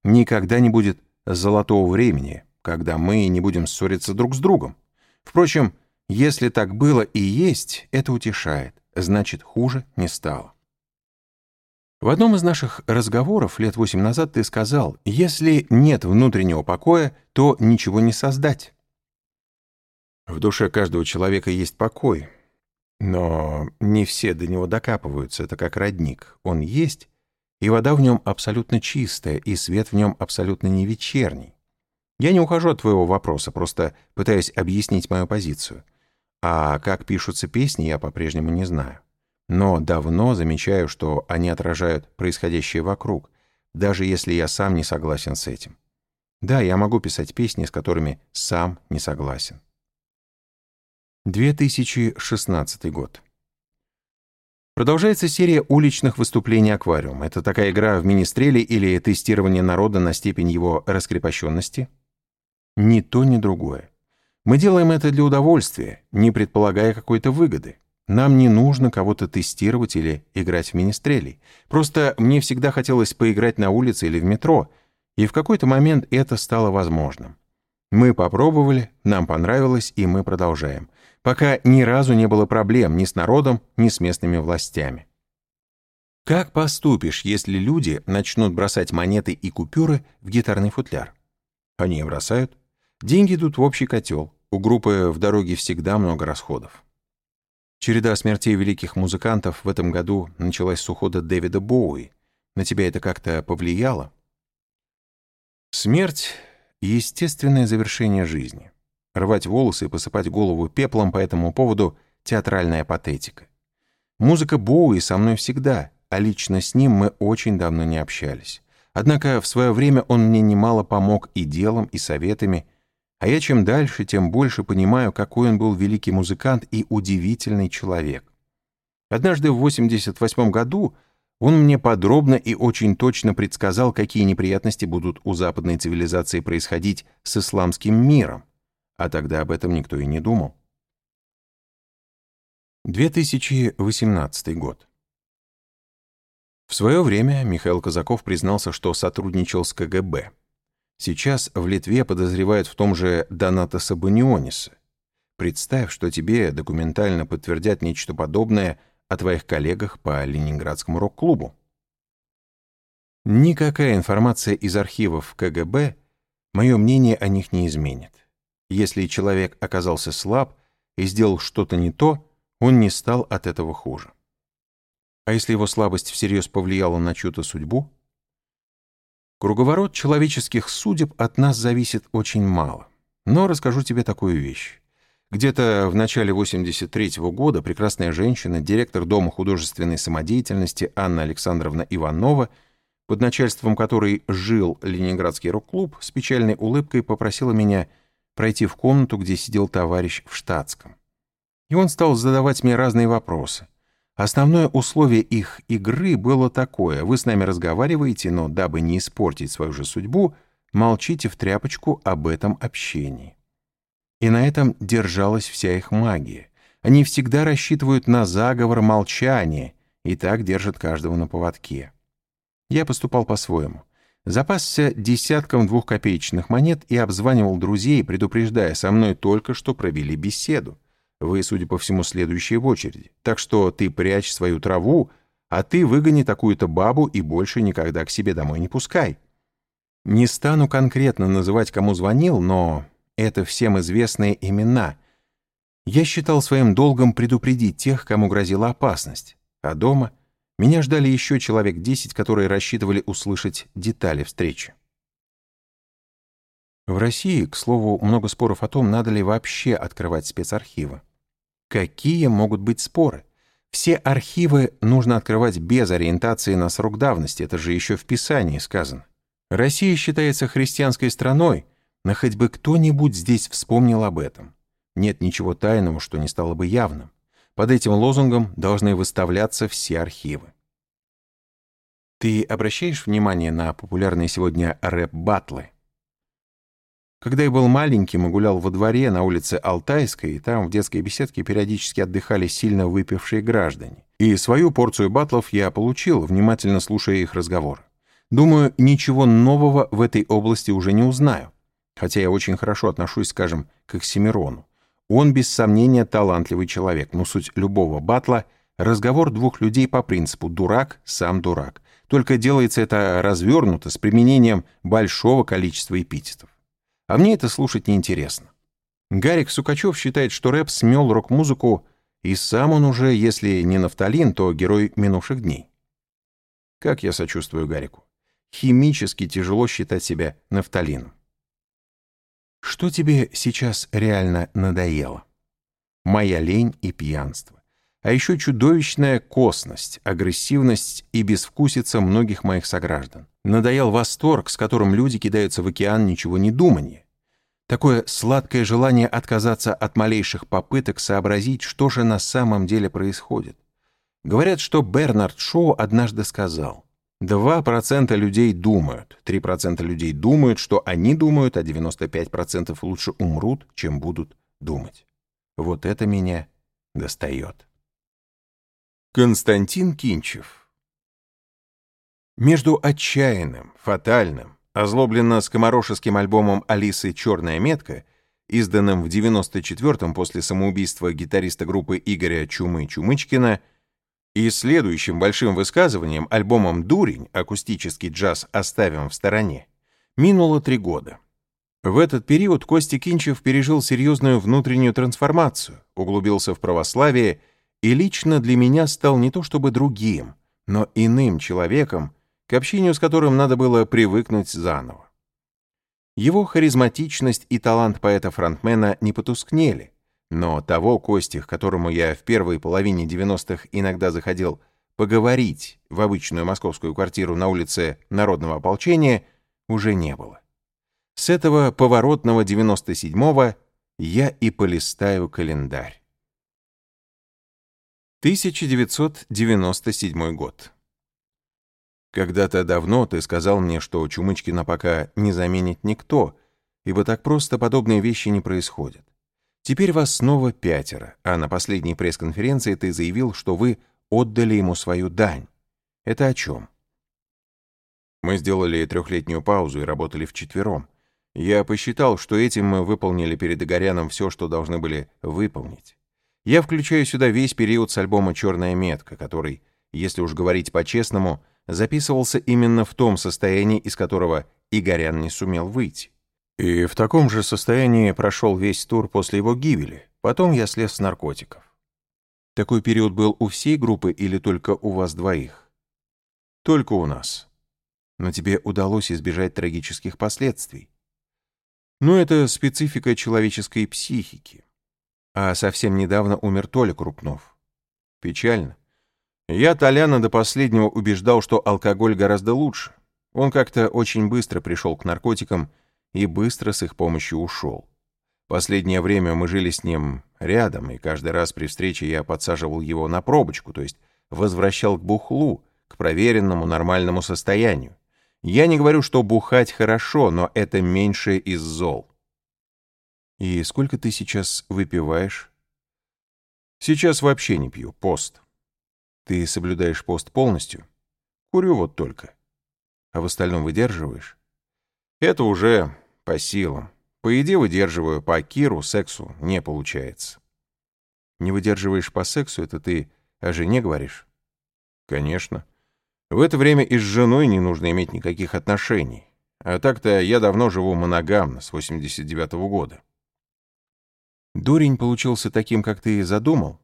Никогда не будет золотого времени, когда мы не будем ссориться друг с другом. Впрочем, если так было и есть, это утешает значит хуже не стало. В одном из наших разговоров лет восемь назад ты сказал, если нет внутреннего покоя, то ничего не создать. В душе каждого человека есть покой, но не все до него докапываются, это как родник. Он есть, и вода в нем абсолютно чистая, и свет в нем абсолютно не вечерний. Я не ухожу от твоего вопроса, просто пытаюсь объяснить мою позицию. А как пишутся песни, я по-прежнему не знаю. Но давно замечаю, что они отражают происходящее вокруг, даже если я сам не согласен с этим. Да, я могу писать песни, с которыми сам не согласен. 2016 год. Продолжается серия уличных выступлений «Аквариум». Это такая игра в министрели или тестирование народа на степень его раскрепощенности? Ни то, ни другое. Мы делаем это для удовольствия, не предполагая какой-то выгоды. Нам не нужно кого-то тестировать или играть в министрелей. Просто мне всегда хотелось поиграть на улице или в метро, и в какой-то момент это стало возможным. Мы попробовали, нам понравилось, и мы продолжаем пока ни разу не было проблем ни с народом, ни с местными властями. Как поступишь, если люди начнут бросать монеты и купюры в гитарный футляр? Они бросают. Деньги идут в общий котел. У группы в дороге всегда много расходов. Череда смертей великих музыкантов в этом году началась с ухода Дэвида Боуи. На тебя это как-то повлияло? Смерть — естественное завершение жизни. Рвать волосы и посыпать голову пеплом по этому поводу — театральная патетика. Музыка Боуи со мной всегда, а лично с ним мы очень давно не общались. Однако в свое время он мне немало помог и делом, и советами, а я чем дальше, тем больше понимаю, какой он был великий музыкант и удивительный человек. Однажды в 88 году он мне подробно и очень точно предсказал, какие неприятности будут у западной цивилизации происходить с исламским миром а тогда об этом никто и не думал. 2018 год. В свое время Михаил Казаков признался, что сотрудничал с КГБ. Сейчас в Литве подозревают в том же Доната Сабуниониса. Представь, что тебе документально подтвердят нечто подобное о твоих коллегах по Ленинградскому рок-клубу. Никакая информация из архивов КГБ мое мнение о них не изменит. Если человек оказался слаб и сделал что-то не то, он не стал от этого хуже. А если его слабость всерьез повлияла на чью-то судьбу? Круговорот человеческих судеб от нас зависит очень мало. Но расскажу тебе такую вещь. Где-то в начале 83 -го года прекрасная женщина, директор Дома художественной самодеятельности Анна Александровна Иванова, под начальством которой жил Ленинградский рок-клуб, с печальной улыбкой попросила меня пройти в комнату, где сидел товарищ в штатском. И он стал задавать мне разные вопросы. Основное условие их игры было такое. Вы с нами разговариваете, но дабы не испортить свою же судьбу, молчите в тряпочку об этом общении. И на этом держалась вся их магия. Они всегда рассчитывают на заговор молчания и так держат каждого на поводке. Я поступал по-своему запасся десятком двухкопеечных монет и обзванивал друзей, предупреждая, со мной только что провели беседу. Вы, судя по всему, следующие в очереди. Так что ты прячь свою траву, а ты выгони такую-то бабу и больше никогда к себе домой не пускай. Не стану конкретно называть, кому звонил, но это всем известные имена. Я считал своим долгом предупредить тех, кому грозила опасность. А дома меня ждали еще человек десять, которые рассчитывали услышать детали встречи. В России, к слову, много споров о том, надо ли вообще открывать спецархивы. Какие могут быть споры? Все архивы нужно открывать без ориентации на срок давности, это же еще в Писании сказано. Россия считается христианской страной, но хоть бы кто-нибудь здесь вспомнил об этом. Нет ничего тайного, что не стало бы явным. Под этим лозунгом должны выставляться все архивы. Ты обращаешь внимание на популярные сегодня рэп-баттлы? Когда я был маленьким и гулял во дворе на улице Алтайской, и там в детской беседке периодически отдыхали сильно выпившие граждане. И свою порцию батлов я получил, внимательно слушая их разговор. Думаю, ничего нового в этой области уже не узнаю. Хотя я очень хорошо отношусь, скажем, к Оксимирону. Он, без сомнения, талантливый человек, но суть любого батла — разговор двух людей по принципу «дурак, сам дурак». только делается это развернуто, с применением большого количества эпитетов. А мне это слушать неинтересно. Гарик Сукачев считает, что рэп смел рок-музыку, и сам он уже, если не нафталин, то герой минувших дней. Как я сочувствую Гарику. Химически тяжело считать себя нафталином. Что тебе сейчас реально надоело? Моя лень и пьянство а еще чудовищная косность, агрессивность и безвкусица многих моих сограждан. Надоел восторг, с которым люди кидаются в океан ничего не думания. Такое сладкое желание отказаться от малейших попыток сообразить, что же на самом деле происходит. Говорят, что Бернард Шоу однажды сказал, 2% людей думают, 3% людей думают, что они думают, а 95% лучше умрут, чем будут думать. Вот это меня достает. Константин Кинчев Между отчаянным, фатальным, озлобленно скоморошеским альбомом Алисы «Черная метка», изданным в 94-м после самоубийства гитариста группы Игоря Чумы Чумычкина, и следующим большим высказыванием альбомом «Дурень» акустический джаз оставим в стороне, минуло три года. В этот период Костя Кинчев пережил серьезную внутреннюю трансформацию, углубился в православие и лично для меня стал не то чтобы другим, но иным человеком, к общению с которым надо было привыкнуть заново. Его харизматичность и талант поэта-фронтмена не потускнели, но того Кости, к которому я в первой половине 90-х иногда заходил поговорить в обычную московскую квартиру на улице Народного ополчения, уже не было. С этого поворотного 97-го я и полистаю календарь. 1997 год. Когда-то давно ты сказал мне, что Чумычкина пока не заменит никто, ибо так просто подобные вещи не происходят. Теперь вас снова пятеро, а на последней пресс-конференции ты заявил, что вы отдали ему свою дань. Это о чем? Мы сделали трехлетнюю паузу и работали вчетвером. Я посчитал, что этим мы выполнили перед Игоряном все, что должны были выполнить. Я включаю сюда весь период с альбома «Черная метка», который, если уж говорить по-честному, записывался именно в том состоянии, из которого Игорян не сумел выйти. И в таком же состоянии прошел весь тур после его гибели. Потом я слез с наркотиков. Такой период был у всей группы или только у вас двоих? Только у нас. Но тебе удалось избежать трагических последствий. Но это специфика человеческой психики. А совсем недавно умер Толя Крупнов. Печально. Я Толяна до последнего убеждал, что алкоголь гораздо лучше. Он как-то очень быстро пришел к наркотикам и быстро с их помощью ушел. Последнее время мы жили с ним рядом, и каждый раз при встрече я подсаживал его на пробочку, то есть возвращал к бухлу, к проверенному нормальному состоянию. Я не говорю, что бухать хорошо, но это меньше из зол. «И сколько ты сейчас выпиваешь?» «Сейчас вообще не пью. Пост». «Ты соблюдаешь пост полностью?» «Курю вот только». «А в остальном выдерживаешь?» «Это уже по силам. По еде выдерживаю, по киру, сексу не получается». «Не выдерживаешь по сексу, это ты о жене говоришь?» «Конечно. В это время и с женой не нужно иметь никаких отношений. А так-то я давно живу моногамно, с 89 -го года. Дурень получился таким, как ты и задумал.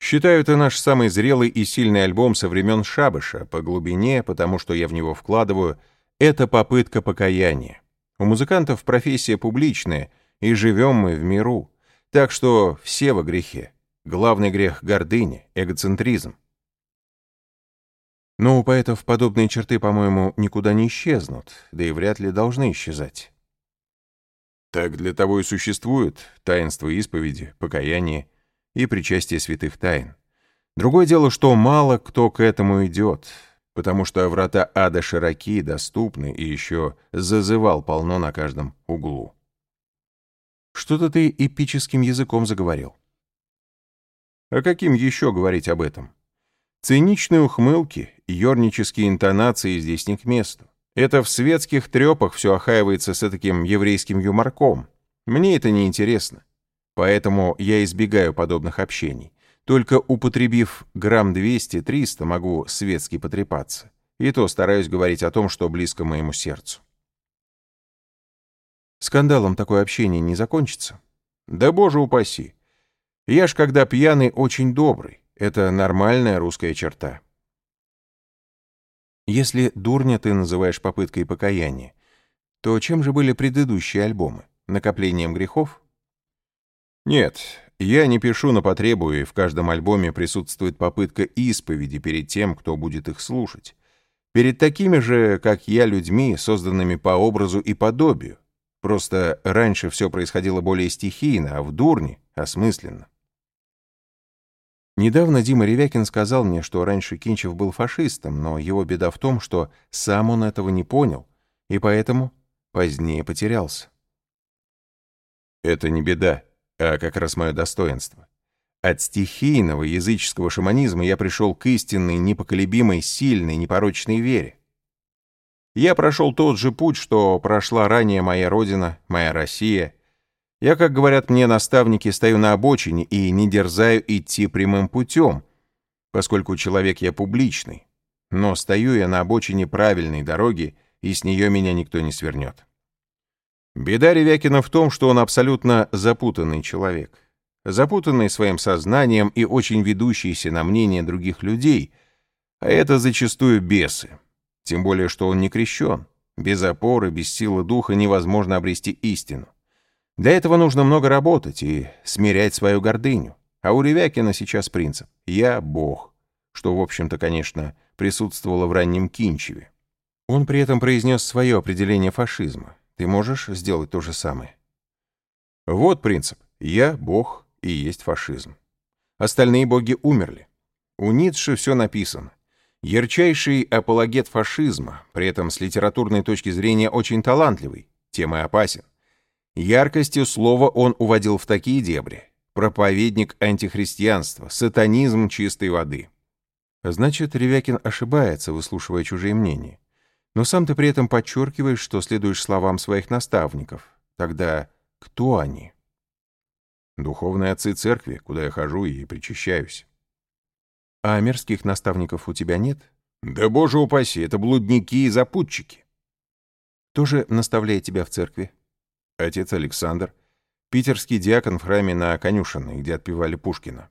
Считаю, это наш самый зрелый и сильный альбом со времен Шабыша, по глубине, потому что я в него вкладываю, это попытка покаяния. У музыкантов профессия публичная, и живем мы в миру. Так что все во грехе. Главный грех — гордыня, эгоцентризм. Но у поэтов подобные черты, по-моему, никуда не исчезнут, да и вряд ли должны исчезать. Так для того и существует таинство исповеди, покаяние и причастие святых тайн. Другое дело, что мало кто к этому идет, потому что врата ада широки, доступны и еще зазывал полно на каждом углу. Что-то ты эпическим языком заговорил. А каким еще говорить об этом? Циничные ухмылки, ернические интонации здесь не к месту. Это в светских трепах все охаивается с таким еврейским юморком. Мне это не интересно. Поэтому я избегаю подобных общений. Только употребив грамм 200-300, могу светски потрепаться. И то стараюсь говорить о том, что близко моему сердцу. Скандалом такое общение не закончится? Да боже упаси. Я ж когда пьяный очень добрый. Это нормальная русская черта. Если дурня ты называешь попыткой покаяния, то чем же были предыдущие альбомы? Накоплением грехов? Нет, я не пишу на потребу, и в каждом альбоме присутствует попытка исповеди перед тем, кто будет их слушать. Перед такими же, как я, людьми, созданными по образу и подобию. Просто раньше все происходило более стихийно, а в дурне — осмысленно. Недавно Дима Ревякин сказал мне, что раньше Кинчев был фашистом, но его беда в том, что сам он этого не понял, и поэтому позднее потерялся. Это не беда а как раз мое достоинство. От стихийного языческого шаманизма я пришел к истинной, непоколебимой, сильной, непорочной вере. Я прошел тот же путь, что прошла ранее моя родина, моя Россия. Я, как говорят мне наставники, стою на обочине и не дерзаю идти прямым путем, поскольку человек я публичный. Но стою я на обочине правильной дороги, и с нее меня никто не свернет. Беда Ревякина в том, что он абсолютно запутанный человек. Запутанный своим сознанием и очень ведущийся на мнение других людей, а это зачастую бесы. Тем более, что он не крещен. Без опоры, без силы духа невозможно обрести истину. Для этого нужно много работать и смирять свою гордыню. А у Ревякина сейчас принцип «я Бог», что, в общем-то, конечно, присутствовало в раннем Кинчеве. Он при этом произнес свое определение фашизма. Ты можешь сделать то же самое? Вот принцип. Я Бог и есть фашизм. Остальные боги умерли. У Ницше все написано. Ярчайший апологет фашизма, при этом с литературной точки зрения очень талантливый, тем и опасен. Яркостью слова он уводил в такие дебри. Проповедник антихристианства, сатанизм чистой воды. Значит, Ревякин ошибается, выслушивая чужие мнения. Но сам ты при этом подчеркиваешь, что следуешь словам своих наставников. Тогда кто они? Духовные отцы церкви, куда я хожу и причащаюсь. А мирских наставников у тебя нет? Да боже упаси, это блудники и запутчики. Кто же наставляет тебя в церкви? Отец Александр, питерский диакон в храме на Конюшенной, где отпевали Пушкина.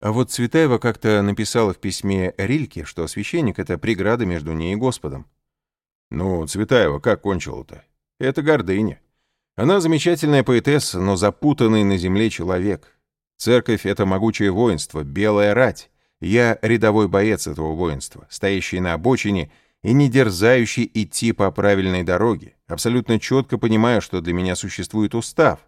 А вот Цветаева как-то написала в письме Рильке, что священник — это преграда между ней и Господом. Ну, Цветаева как кончила-то? Это гордыня. Она замечательная поэтесса, но запутанный на земле человек. Церковь — это могучее воинство, белая рать. Я рядовой боец этого воинства, стоящий на обочине и не дерзающий идти по правильной дороге. Абсолютно четко понимаю, что для меня существует устав.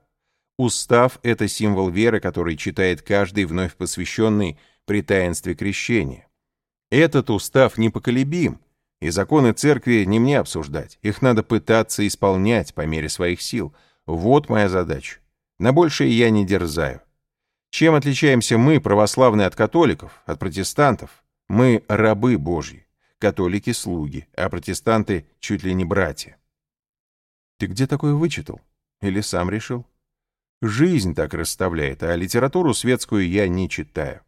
Устав — это символ веры, который читает каждый вновь посвященный при таинстве крещения. Этот устав непоколебим, и законы церкви не мне обсуждать. Их надо пытаться исполнять по мере своих сил. Вот моя задача. На большее я не дерзаю. Чем отличаемся мы, православные, от католиков, от протестантов? Мы рабы Божьи, католики — слуги, а протестанты — чуть ли не братья. Ты где такое вычитал? Или сам решил? Жизнь так расставляет, а литературу светскую я не читаю.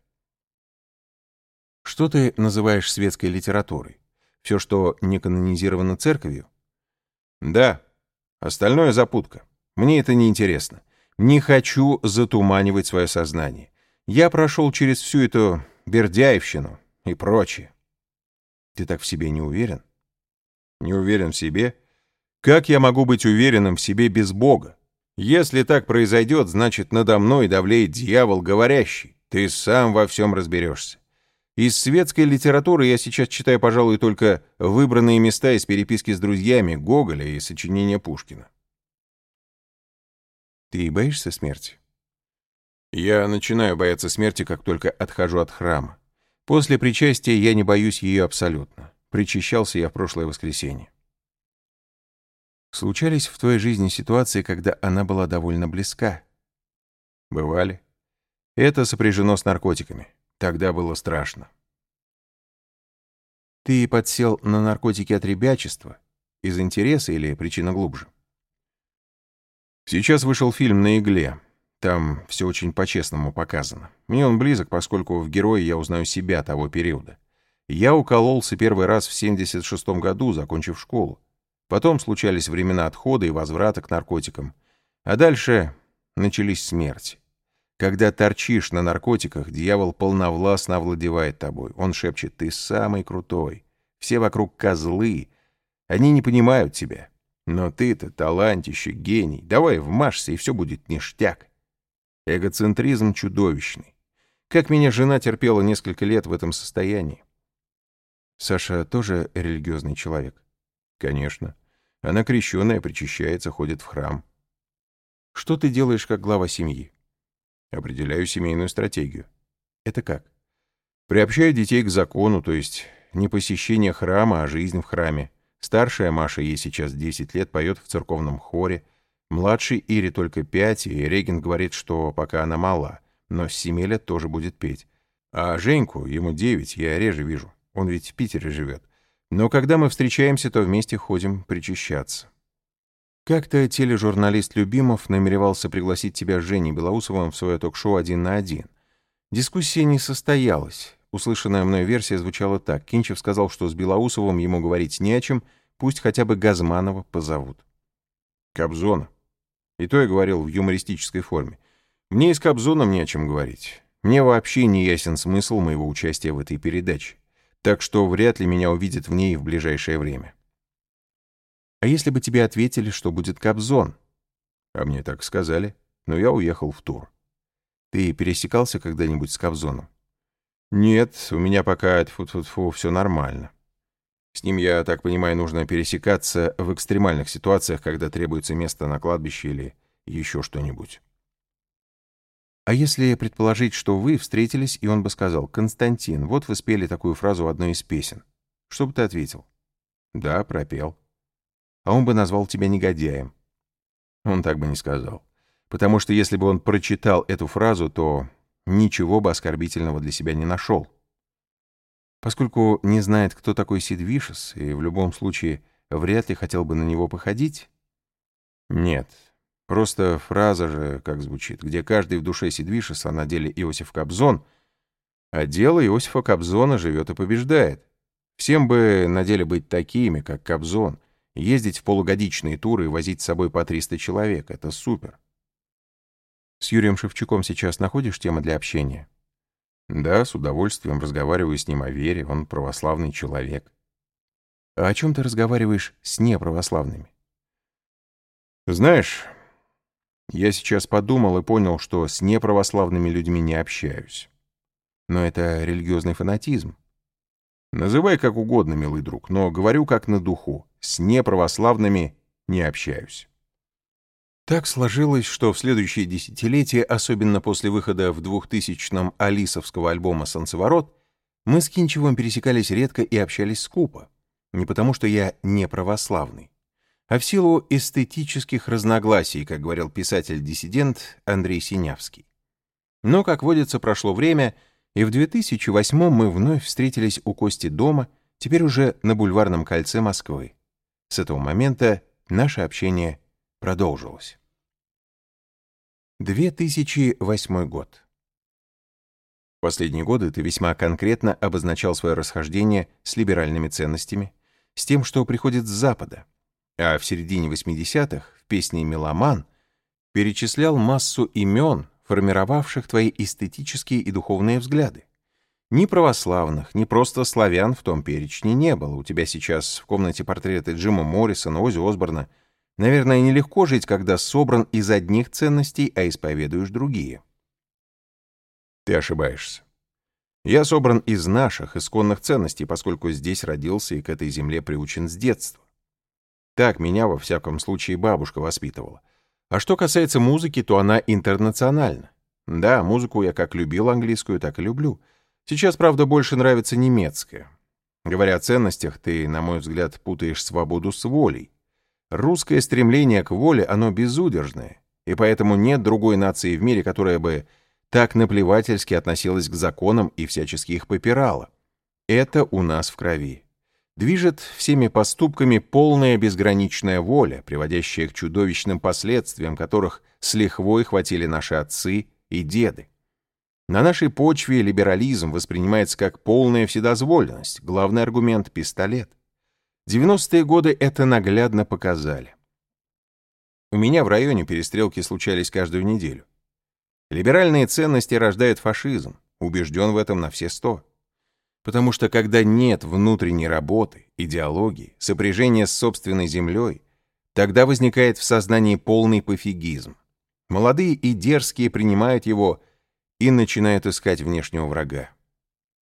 Что ты называешь светской литературой? Все, что не канонизировано церковью? Да. Остальное запутка. Мне это не интересно. Не хочу затуманивать свое сознание. Я прошел через всю эту Бердяевщину и прочее. Ты так в себе не уверен? Не уверен в себе? Как я могу быть уверенным в себе без Бога? Если так произойдет, значит, надо мной давлеет дьявол говорящий. Ты сам во всем разберешься. Из светской литературы я сейчас читаю, пожалуй, только выбранные места из переписки с друзьями Гоголя и сочинения Пушкина. Ты боишься смерти? Я начинаю бояться смерти, как только отхожу от храма. После причастия я не боюсь ее абсолютно. Причащался я в прошлое воскресенье. Случались в твоей жизни ситуации, когда она была довольно близка? Бывали. Это сопряжено с наркотиками. Тогда было страшно. Ты подсел на наркотики от ребячества? Из интереса или причина глубже? Сейчас вышел фильм «На игле». Там все очень по-честному показано. Мне он близок, поскольку в герое я узнаю себя того периода. Я укололся первый раз в 76 году, закончив школу. Потом случались времена отхода и возврата к наркотикам. А дальше начались смерти. Когда торчишь на наркотиках, дьявол полновластно овладевает тобой. Он шепчет «ты самый крутой». Все вокруг козлы. Они не понимают тебя. Но ты-то талантище, гений. Давай вмажься, и все будет ништяк. Эгоцентризм чудовищный. Как меня жена терпела несколько лет в этом состоянии. Саша тоже религиозный человек? Конечно. Она крещенная, причащается, ходит в храм. Что ты делаешь как глава семьи? Определяю семейную стратегию. Это как? Приобщаю детей к закону, то есть не посещение храма, а жизнь в храме. Старшая Маша, ей сейчас 10 лет, поет в церковном хоре. Младшей Ире только 5, и Регин говорит, что пока она мала, но с 7 лет тоже будет петь. А Женьку, ему 9, я реже вижу. Он ведь в Питере живет. Но когда мы встречаемся, то вместе ходим причащаться. Как-то тележурналист Любимов намеревался пригласить тебя с Женей Белоусовым в свое ток-шоу «Один на один». Дискуссия не состоялась. Услышанная мной версия звучала так. Кинчев сказал, что с Белоусовым ему говорить не о чем, пусть хотя бы Газманова позовут. Кобзона. И то я говорил в юмористической форме. Мне и с Кобзоном не о чем говорить. Мне вообще не ясен смысл моего участия в этой передаче. Так что вряд ли меня увидят в ней в ближайшее время. А если бы тебе ответили, что будет Кобзон? А мне так сказали, но я уехал в тур. Ты пересекался когда-нибудь с Кобзоном? Нет, у меня пока тьфу -тьфу -тьфу, все нормально. С ним, я так понимаю, нужно пересекаться в экстремальных ситуациях, когда требуется место на кладбище или еще что-нибудь. А если предположить, что вы встретились, и он бы сказал, «Константин, вот вы спели такую фразу в одной из песен». Что бы ты ответил? Да, пропел а он бы назвал тебя негодяем. Он так бы не сказал. Потому что если бы он прочитал эту фразу, то ничего бы оскорбительного для себя не нашел. Поскольку не знает, кто такой Сид Вишес, и в любом случае вряд ли хотел бы на него походить? Нет. Просто фраза же, как звучит, где каждый в душе Сид Вишес, а на деле Иосиф Кобзон, а дело Иосифа Кобзона живет и побеждает. Всем бы на деле быть такими, как Кобзон, Ездить в полугодичные туры и возить с собой по 300 человек — это супер. С Юрием Шевчуком сейчас находишь темы для общения? Да, с удовольствием разговариваю с ним о вере, он православный человек. А о чем ты разговариваешь с неправославными? Знаешь, я сейчас подумал и понял, что с неправославными людьми не общаюсь. Но это религиозный фанатизм. Называй как угодно, милый друг, но говорю как на духу. С неправославными не общаюсь. Так сложилось, что в следующие десятилетия, особенно после выхода в 2000-м алисовского альбома «Солнцеворот», мы с Кинчевым пересекались редко и общались скупо. Не потому, что я не православный, а в силу эстетических разногласий, как говорил писатель-диссидент Андрей Синявский. Но, как водится, прошло время — и в 2008 мы вновь встретились у Кости дома, теперь уже на бульварном кольце Москвы. С этого момента наше общение продолжилось. 2008 год. Последние годы ты весьма конкретно обозначал свое расхождение с либеральными ценностями, с тем, что приходит с Запада, а в середине 80-х в песне «Меломан» перечислял массу имен, формировавших твои эстетические и духовные взгляды. Ни православных, ни просто славян в том перечне не было. У тебя сейчас в комнате портреты Джима Моррисона, Ози Осборна. Наверное, нелегко жить, когда собран из одних ценностей, а исповедуешь другие. Ты ошибаешься. Я собран из наших исконных ценностей, поскольку здесь родился и к этой земле приучен с детства. Так меня, во всяком случае, бабушка воспитывала. А что касается музыки, то она интернациональна. Да, музыку я как любил английскую, так и люблю. Сейчас, правда, больше нравится немецкая. Говоря о ценностях, ты, на мой взгляд, путаешь свободу с волей. Русское стремление к воле, оно безудержное, и поэтому нет другой нации в мире, которая бы так наплевательски относилась к законам и всячески их попирала. Это у нас в крови движет всеми поступками полная безграничная воля, приводящая к чудовищным последствиям, которых с лихвой хватили наши отцы и деды. На нашей почве либерализм воспринимается как полная вседозволенность. Главный аргумент — пистолет. 90-е годы это наглядно показали. У меня в районе перестрелки случались каждую неделю. Либеральные ценности рождают фашизм. Убежден в этом на все сто. Потому что когда нет внутренней работы, идеологии, сопряжения с собственной землей, тогда возникает в сознании полный пофигизм. Молодые и дерзкие принимают его и начинают искать внешнего врага.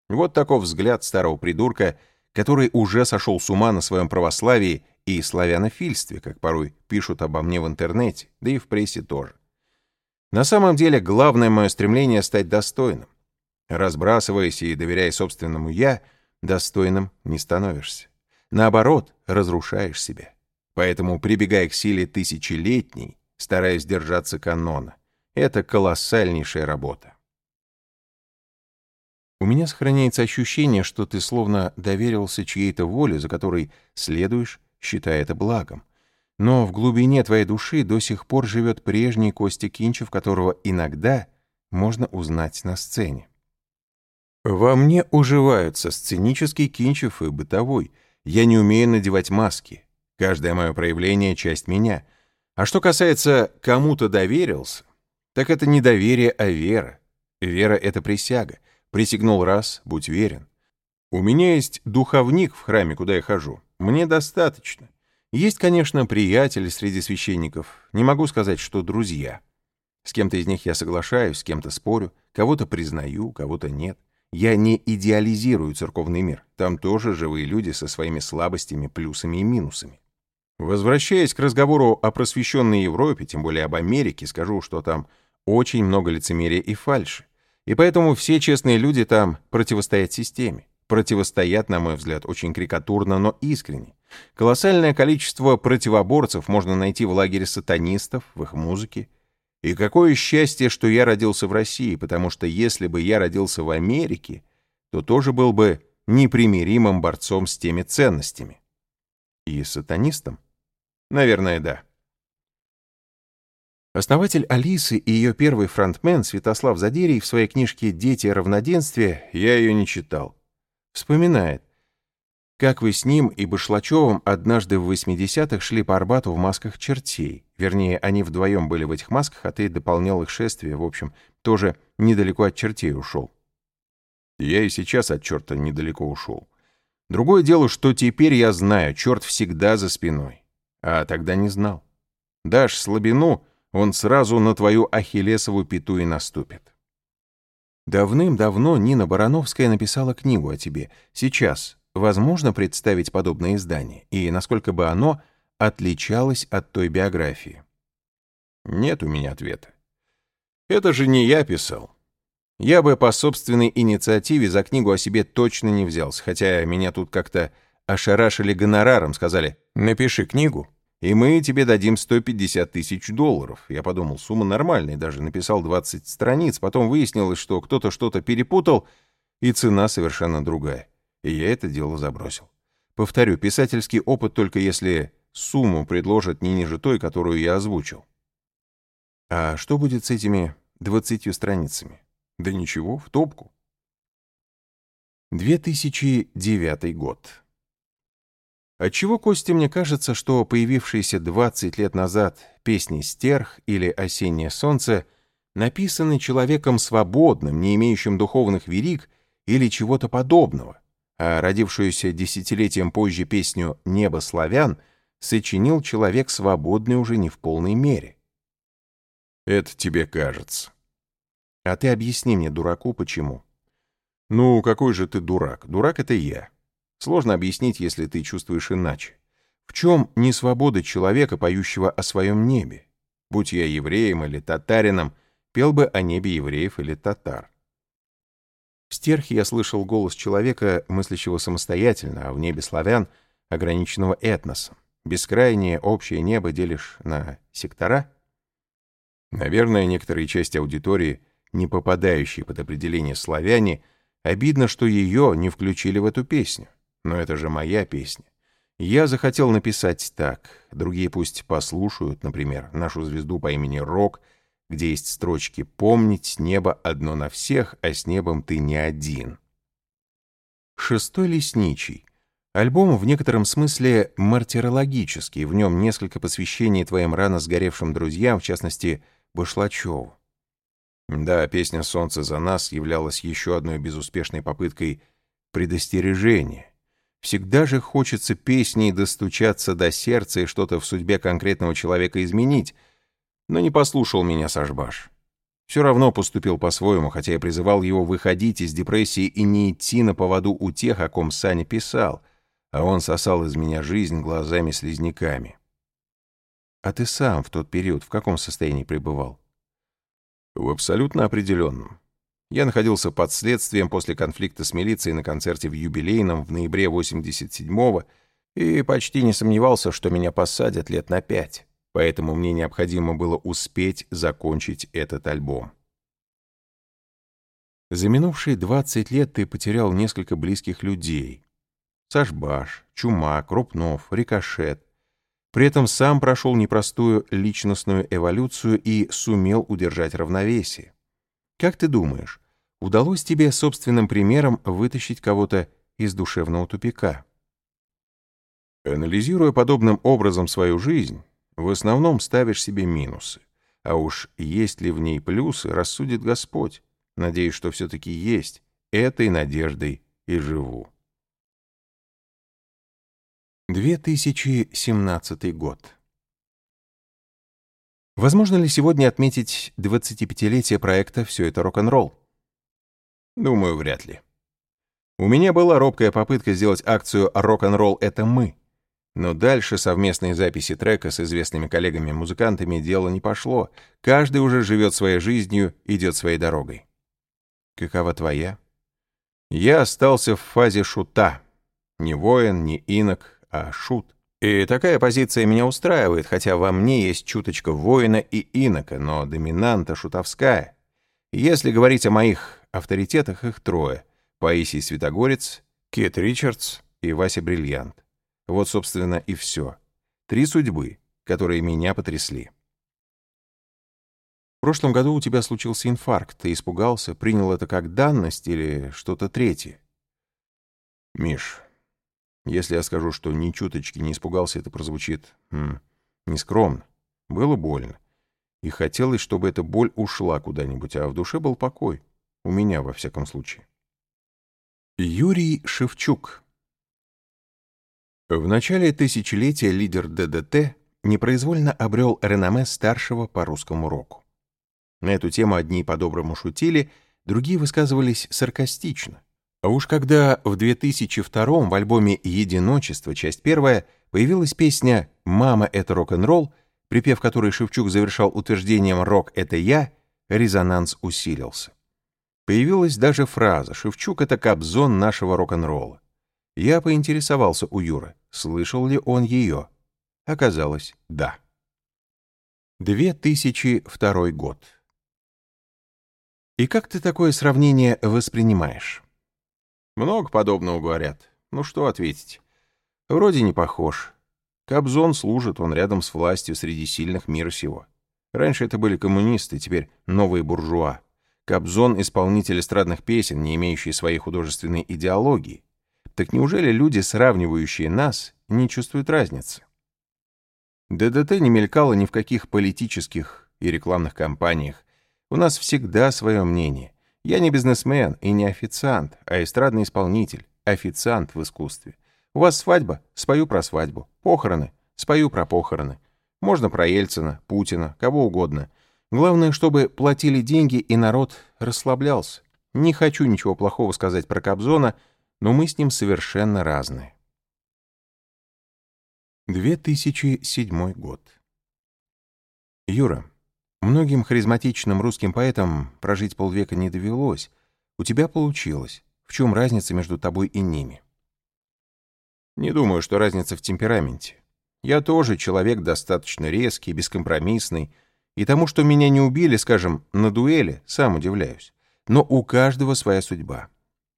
Вот таков взгляд старого придурка, который уже сошел с ума на своем православии и славянофильстве, как порой пишут обо мне в интернете, да и в прессе тоже. На самом деле, главное мое стремление — стать достойным. Разбрасываясь и доверяя собственному «я», достойным не становишься. Наоборот, разрушаешь себя. Поэтому, прибегая к силе тысячелетней, стараясь держаться канона, это колоссальнейшая работа. У меня сохраняется ощущение, что ты словно доверился чьей-то воле, за которой следуешь, считая это благом. Но в глубине твоей души до сих пор живет прежний Костя Кинчев, которого иногда можно узнать на сцене. Во мне уживаются сценический Кинчев и бытовой. Я не умею надевать маски. Каждое мое проявление — часть меня. А что касается «кому-то доверился», так это не доверие, а вера. Вера — это присяга. Присягнул раз — будь верен. У меня есть духовник в храме, куда я хожу. Мне достаточно. Есть, конечно, приятели среди священников. Не могу сказать, что друзья. С кем-то из них я соглашаюсь, с кем-то спорю, кого-то признаю, кого-то нет. Я не идеализирую церковный мир. Там тоже живые люди со своими слабостями, плюсами и минусами. Возвращаясь к разговору о просвещенной Европе, тем более об Америке, скажу, что там очень много лицемерия и фальши. И поэтому все честные люди там противостоят системе. Противостоят, на мой взгляд, очень карикатурно, но искренне. Колоссальное количество противоборцев можно найти в лагере сатанистов, в их музыке, и какое счастье, что я родился в России, потому что если бы я родился в Америке, то тоже был бы непримиримым борцом с теми ценностями. И сатанистом? Наверное, да. Основатель Алисы и ее первый фронтмен Святослав Задерий в своей книжке «Дети равноденствия» я ее не читал. Вспоминает, как вы с ним и Башлачевым однажды в 80-х шли по Арбату в масках чертей. Вернее, они вдвоем были в этих масках, а ты дополнял их шествие. В общем, тоже недалеко от чертей ушел. Я и сейчас от черта недалеко ушел. Другое дело, что теперь я знаю, черт всегда за спиной. А тогда не знал. Дашь слабину, он сразу на твою ахиллесову пяту и наступит. Давным-давно Нина Барановская написала книгу о тебе. Сейчас, возможно представить подобное издание, и насколько бы оно отличалось от той биографии? Нет у меня ответа. Это же не я писал. Я бы по собственной инициативе за книгу о себе точно не взялся, хотя меня тут как-то ошарашили гонораром, сказали «напиши книгу, и мы тебе дадим 150 тысяч долларов». Я подумал, сумма нормальная, даже написал 20 страниц, потом выяснилось, что кто-то что-то перепутал, и цена совершенно другая и я это дело забросил. Повторю, писательский опыт только если сумму предложат не ниже той, которую я озвучил. А что будет с этими двадцатью страницами? Да ничего, в топку. 2009 год. Отчего, Костя, мне кажется, что появившиеся 20 лет назад песни «Стерх» или «Осеннее солнце» написаны человеком свободным, не имеющим духовных верик или чего-то подобного, а родившуюся десятилетием позже песню «Небо славян» сочинил человек, свободный уже не в полной мере. Это тебе кажется. А ты объясни мне, дураку, почему. Ну, какой же ты дурак? Дурак — это я. Сложно объяснить, если ты чувствуешь иначе. В чем не свобода человека, поющего о своем небе? Будь я евреем или татарином, пел бы о небе евреев или татар. В стерхе я слышал голос человека, мыслящего самостоятельно, а в небе славян, ограниченного этносом. Бескрайнее общее небо делишь на сектора? Наверное, некоторые части аудитории, не попадающие под определение славяне, обидно, что ее не включили в эту песню. Но это же моя песня. Я захотел написать так. Другие пусть послушают, например, нашу звезду по имени Рок, где есть строчки «Помнить небо одно на всех, а с небом ты не один». Шестой лесничий. Альбом в некотором смысле мартирологический, в нем несколько посвящений твоим рано сгоревшим друзьям, в частности, Башлачеву. Да, песня «Солнце за нас» являлась еще одной безуспешной попыткой предостережения. Всегда же хочется песней достучаться до сердца и что-то в судьбе конкретного человека изменить, но не послушал меня Сашбаш. Все равно поступил по-своему, хотя я призывал его выходить из депрессии и не идти на поводу у тех, о ком Саня писал, а он сосал из меня жизнь глазами-слизняками. А ты сам в тот период в каком состоянии пребывал? В абсолютно определенном. Я находился под следствием после конфликта с милицией на концерте в юбилейном в ноябре 87-го и почти не сомневался, что меня посадят лет на пять. Поэтому мне необходимо было успеть закончить этот альбом. За минувшие 20 лет ты потерял несколько близких людей. Сашбаш, Чума, Крупнов, Рикошет, при этом сам прошел непростую личностную эволюцию и сумел удержать равновесие. Как ты думаешь, удалось тебе собственным примером вытащить кого-то из душевного тупика? Анализируя подобным образом свою жизнь, в основном ставишь себе минусы. А уж есть ли в ней плюсы, рассудит Господь. Надеюсь, что все-таки есть. Этой надеждой и живу. 2017 год. Возможно ли сегодня отметить 25-летие проекта «Все это рок-н-ролл»? Думаю, вряд ли. У меня была робкая попытка сделать акцию «Рок-н-ролл — это мы». Но дальше совместные записи трека с известными коллегами-музыкантами дело не пошло. Каждый уже живет своей жизнью, идет своей дорогой. Какова твоя? Я остался в фазе шута. Ни воин, ни инок, а шут. И такая позиция меня устраивает, хотя во мне есть чуточка воина и инока, но доминанта шутовская. Если говорить о моих авторитетах, их трое. Паисий Святогорец, Кет Ричардс и Вася Бриллиант. Вот, собственно, и все. Три судьбы, которые меня потрясли. В прошлом году у тебя случился инфаркт. Ты испугался, принял это как данность или что-то третье? Миш, если я скажу, что ни чуточки не испугался, это прозвучит м, нескромно. Было больно. И хотелось, чтобы эта боль ушла куда-нибудь, а в душе был покой. У меня, во всяком случае. Юрий Шевчук В начале тысячелетия лидер ДДТ непроизвольно обрел реноме старшего по русскому року. На эту тему одни по-доброму шутили, другие высказывались саркастично. А уж когда в 2002 в альбоме «Единочество», часть первая, появилась песня «Мама — это рок-н-ролл», припев которой Шевчук завершал утверждением «Рок — это я», резонанс усилился. Появилась даже фраза «Шевчук — это кобзон нашего рок-н-ролла». Я поинтересовался у Юры, слышал ли он ее. Оказалось, да. 2002 год. И как ты такое сравнение воспринимаешь? Много подобного говорят. Ну что ответить? Вроде не похож. Кобзон служит, он рядом с властью среди сильных мира сего. Раньше это были коммунисты, теперь новые буржуа. Кобзон — исполнитель эстрадных песен, не имеющий своей художественной идеологии. Так неужели люди, сравнивающие нас, не чувствуют разницы? ДДТ не мелькало ни в каких политических и рекламных кампаниях. У нас всегда свое мнение. Я не бизнесмен и не официант, а эстрадный исполнитель, официант в искусстве. У вас свадьба? Спою про свадьбу. Похороны? Спою про похороны. Можно про Ельцина, Путина, кого угодно. Главное, чтобы платили деньги и народ расслаблялся. Не хочу ничего плохого сказать про Кобзона, но мы с ним совершенно разные. 2007 год. Юра, Многим харизматичным русским поэтам прожить полвека не довелось. У тебя получилось. В чем разница между тобой и ними? Не думаю, что разница в темпераменте. Я тоже человек достаточно резкий, бескомпромиссный, и тому, что меня не убили, скажем, на дуэли, сам удивляюсь. Но у каждого своя судьба.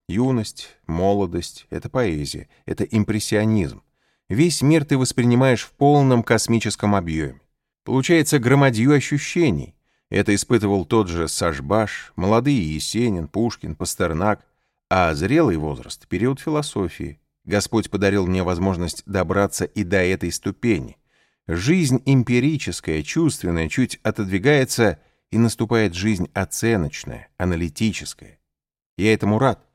Юность, молодость — это поэзия, это импрессионизм. Весь мир ты воспринимаешь в полном космическом объеме. Получается громадью ощущений. Это испытывал тот же Сашбаш, молодые Есенин, Пушкин, Пастернак, а зрелый возраст — период философии. Господь подарил мне возможность добраться и до этой ступени. Жизнь эмпирическая, чувственная, чуть отодвигается, и наступает жизнь оценочная, аналитическая. Я этому рад.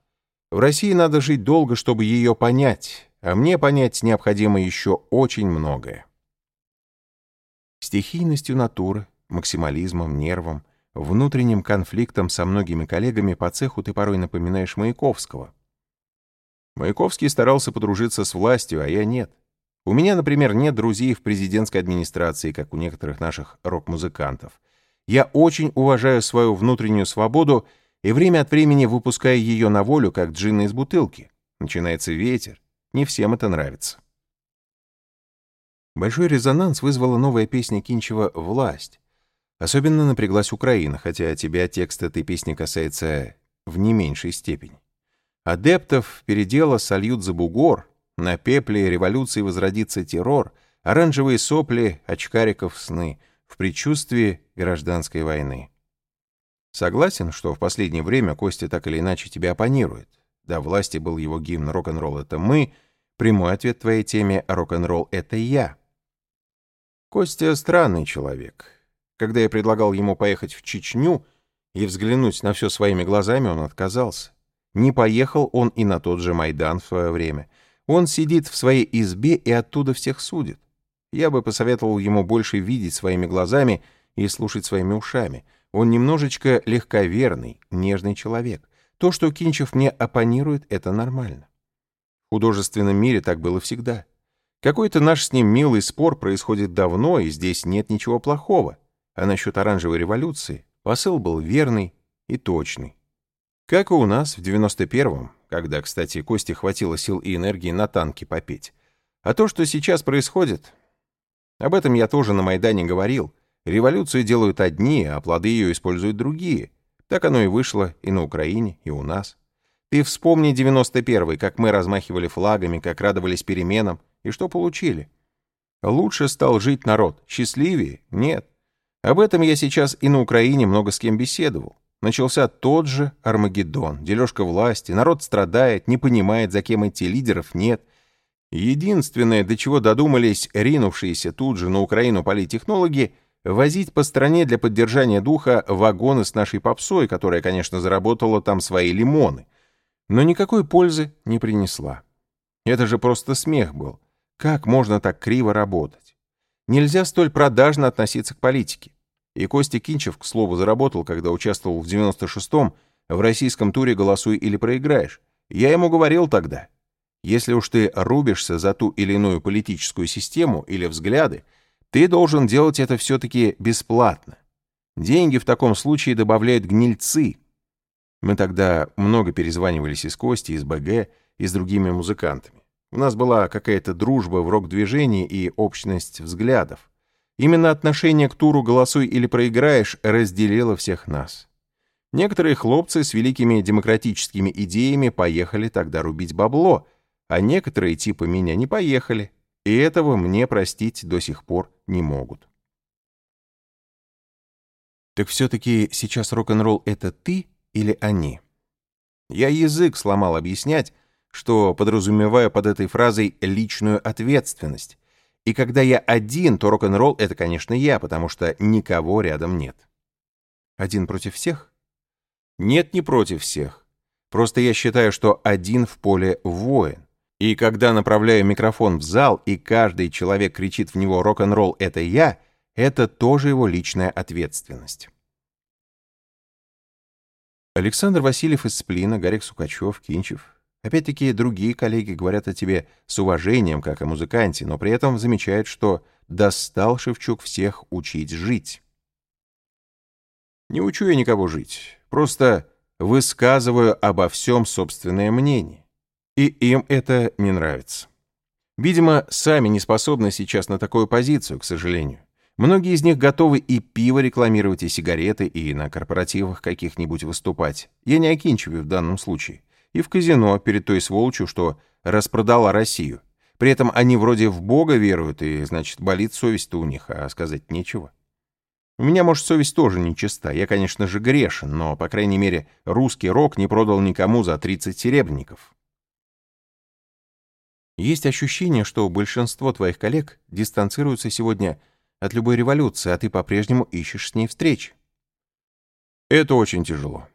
В России надо жить долго, чтобы ее понять, а мне понять необходимо еще очень многое. Стихийностью натуры, максимализмом, нервом, внутренним конфликтом со многими коллегами по цеху ты порой напоминаешь Маяковского. Маяковский старался подружиться с властью, а я нет. У меня, например, нет друзей в президентской администрации, как у некоторых наших рок-музыкантов. Я очень уважаю свою внутреннюю свободу и время от времени выпускаю ее на волю, как джинна из бутылки. Начинается ветер. Не всем это нравится. Большой резонанс вызвала новая песня Кинчева «Власть». Особенно напряглась Украина, хотя тебя текст этой песни касается в не меньшей степени. Адептов передела сольют за бугор, на пепле революции возродится террор, оранжевые сопли, очкариков сны, в предчувствии гражданской войны. Согласен, что в последнее время Костя так или иначе тебя оппонирует. Да, власти был его гимн «Рок-н-ролл — это мы», прямой ответ твоей теме «Рок-н-ролл — это я». Костя странный человек. Когда я предлагал ему поехать в Чечню и взглянуть на все своими глазами, он отказался. Не поехал он и на тот же Майдан в свое время. Он сидит в своей избе и оттуда всех судит. Я бы посоветовал ему больше видеть своими глазами и слушать своими ушами. Он немножечко легковерный, нежный человек. То, что Кинчев мне оппонирует, это нормально. В художественном мире так было всегда. Какой-то наш с ним милый спор происходит давно, и здесь нет ничего плохого. А насчет оранжевой революции посыл был верный и точный. Как и у нас в 91-м, когда, кстати, Косте хватило сил и энергии на танки попеть. А то, что сейчас происходит... Об этом я тоже на Майдане говорил. Революцию делают одни, а плоды ее используют другие. Так оно и вышло и на Украине, и у нас. Ты вспомни 91-й, как мы размахивали флагами, как радовались переменам, и что получили? Лучше стал жить народ. Счастливее? Нет. Об этом я сейчас и на Украине много с кем беседовал. Начался тот же Армагеддон, дележка власти, народ страдает, не понимает, за кем идти, лидеров нет. Единственное, до чего додумались ринувшиеся тут же на Украину политтехнологи, возить по стране для поддержания духа вагоны с нашей попсой, которая, конечно, заработала там свои лимоны, но никакой пользы не принесла. Это же просто смех был. Как можно так криво работать? Нельзя столь продажно относиться к политике. И Костя Кинчев, к слову, заработал, когда участвовал в 96-м в российском туре «Голосуй или проиграешь». Я ему говорил тогда, если уж ты рубишься за ту или иную политическую систему или взгляды, ты должен делать это все-таки бесплатно. Деньги в таком случае добавляют гнильцы. Мы тогда много перезванивались из Кости, из БГ и с другими музыкантами. У нас была какая-то дружба в рок-движении и общность взглядов. Именно отношение к туру «Голосуй или проиграешь» разделило всех нас. Некоторые хлопцы с великими демократическими идеями поехали тогда рубить бабло, а некоторые типа меня не поехали, и этого мне простить до сих пор не могут. Так все-таки сейчас рок-н-ролл — это ты или они? Я язык сломал объяснять, что подразумеваю под этой фразой личную ответственность. И когда я один, то рок-н-ролл — это, конечно, я, потому что никого рядом нет. Один против всех? Нет, не против всех. Просто я считаю, что один в поле воин. И когда направляю микрофон в зал, и каждый человек кричит в него «рок-н-ролл — это я», это тоже его личная ответственность. Александр Васильев из Сплина, Гарик Сукачев, Кинчев — Опять-таки, другие коллеги говорят о тебе с уважением, как о музыканте, но при этом замечают, что достал Шевчук всех учить жить. Не учу я никого жить, просто высказываю обо всем собственное мнение. И им это не нравится. Видимо, сами не способны сейчас на такую позицию, к сожалению. Многие из них готовы и пиво рекламировать, и сигареты, и на корпоративах каких-нибудь выступать. Я не окинчиваю в данном случае и в казино перед той сволочью, что распродала Россию. При этом они вроде в Бога веруют, и, значит, болит совесть-то у них, а сказать нечего. У меня, может, совесть тоже нечиста. Я, конечно же, грешен, но, по крайней мере, русский рок не продал никому за 30 серебряников. Есть ощущение, что большинство твоих коллег дистанцируются сегодня от любой революции, а ты по-прежнему ищешь с ней встречи. Это очень тяжело.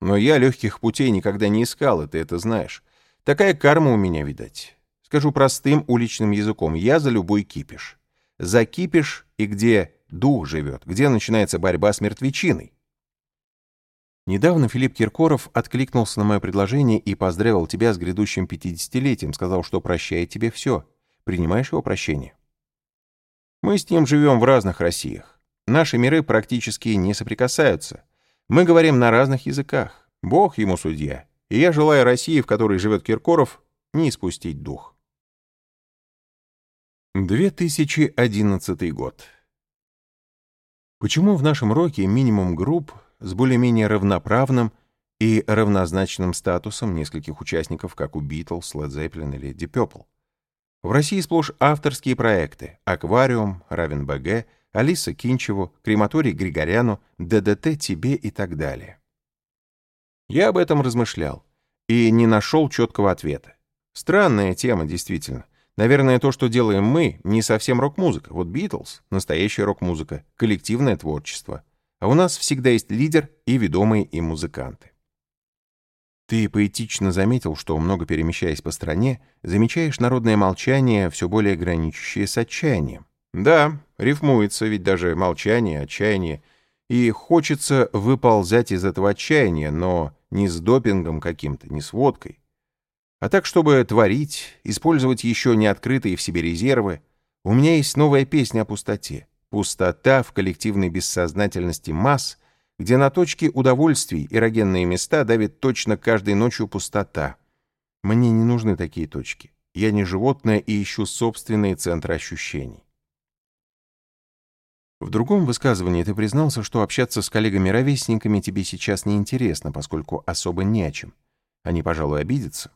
Но я легких путей никогда не искал, и ты это знаешь. Такая карма у меня, видать. Скажу простым уличным языком, я за любой кипиш. За кипиш и где дух живет, где начинается борьба с мертвечиной. Недавно Филипп Киркоров откликнулся на мое предложение и поздравил тебя с грядущим пятидесятилетием, сказал, что прощает тебе все. Принимаешь его прощение? Мы с ним живем в разных Россиях. Наши миры практически не соприкасаются. Мы говорим на разных языках. Бог ему судья. И я желаю России, в которой живет Киркоров, не испустить дух. 2011 год. Почему в нашем роке минимум групп с более-менее равноправным и равнозначным статусом нескольких участников, как у Beatles, Led Zeppelin или Deep Purple? В России сплошь авторские проекты «Аквариум», «Равен БГ», «Алиса Кинчеву», «Крематорий Григоряну», «ДДТ тебе» и так далее. Я об этом размышлял и не нашел четкого ответа. Странная тема, действительно. Наверное, то, что делаем мы, не совсем рок-музыка. Вот Битлз — настоящая рок-музыка, коллективное творчество. А у нас всегда есть лидер и ведомые им музыканты. Ты поэтично заметил, что, много перемещаясь по стране, замечаешь народное молчание, все более граничащее с отчаянием. Да, рифмуется, ведь даже молчание, отчаяние. И хочется выползать из этого отчаяния, но не с допингом каким-то, не с водкой, а так, чтобы творить, использовать еще не открытые в себе резервы, у меня есть новая песня о пустоте. Пустота в коллективной бессознательности масс, где на точке удовольствий эрогенные места давит точно каждой ночью пустота. Мне не нужны такие точки. Я не животное и ищу собственные центры ощущений. В другом высказывании ты признался, что общаться с коллегами-ровесниками тебе сейчас неинтересно, поскольку особо не о чем. Они, пожалуй, обидятся.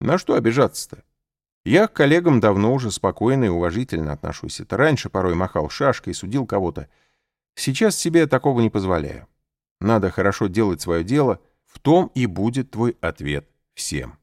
На что обижаться-то? Я к коллегам давно уже спокойно и уважительно отношусь. Это раньше порой махал шашкой, судил кого-то. Сейчас себе такого не позволяю. Надо хорошо делать свое дело, в том и будет твой ответ всем.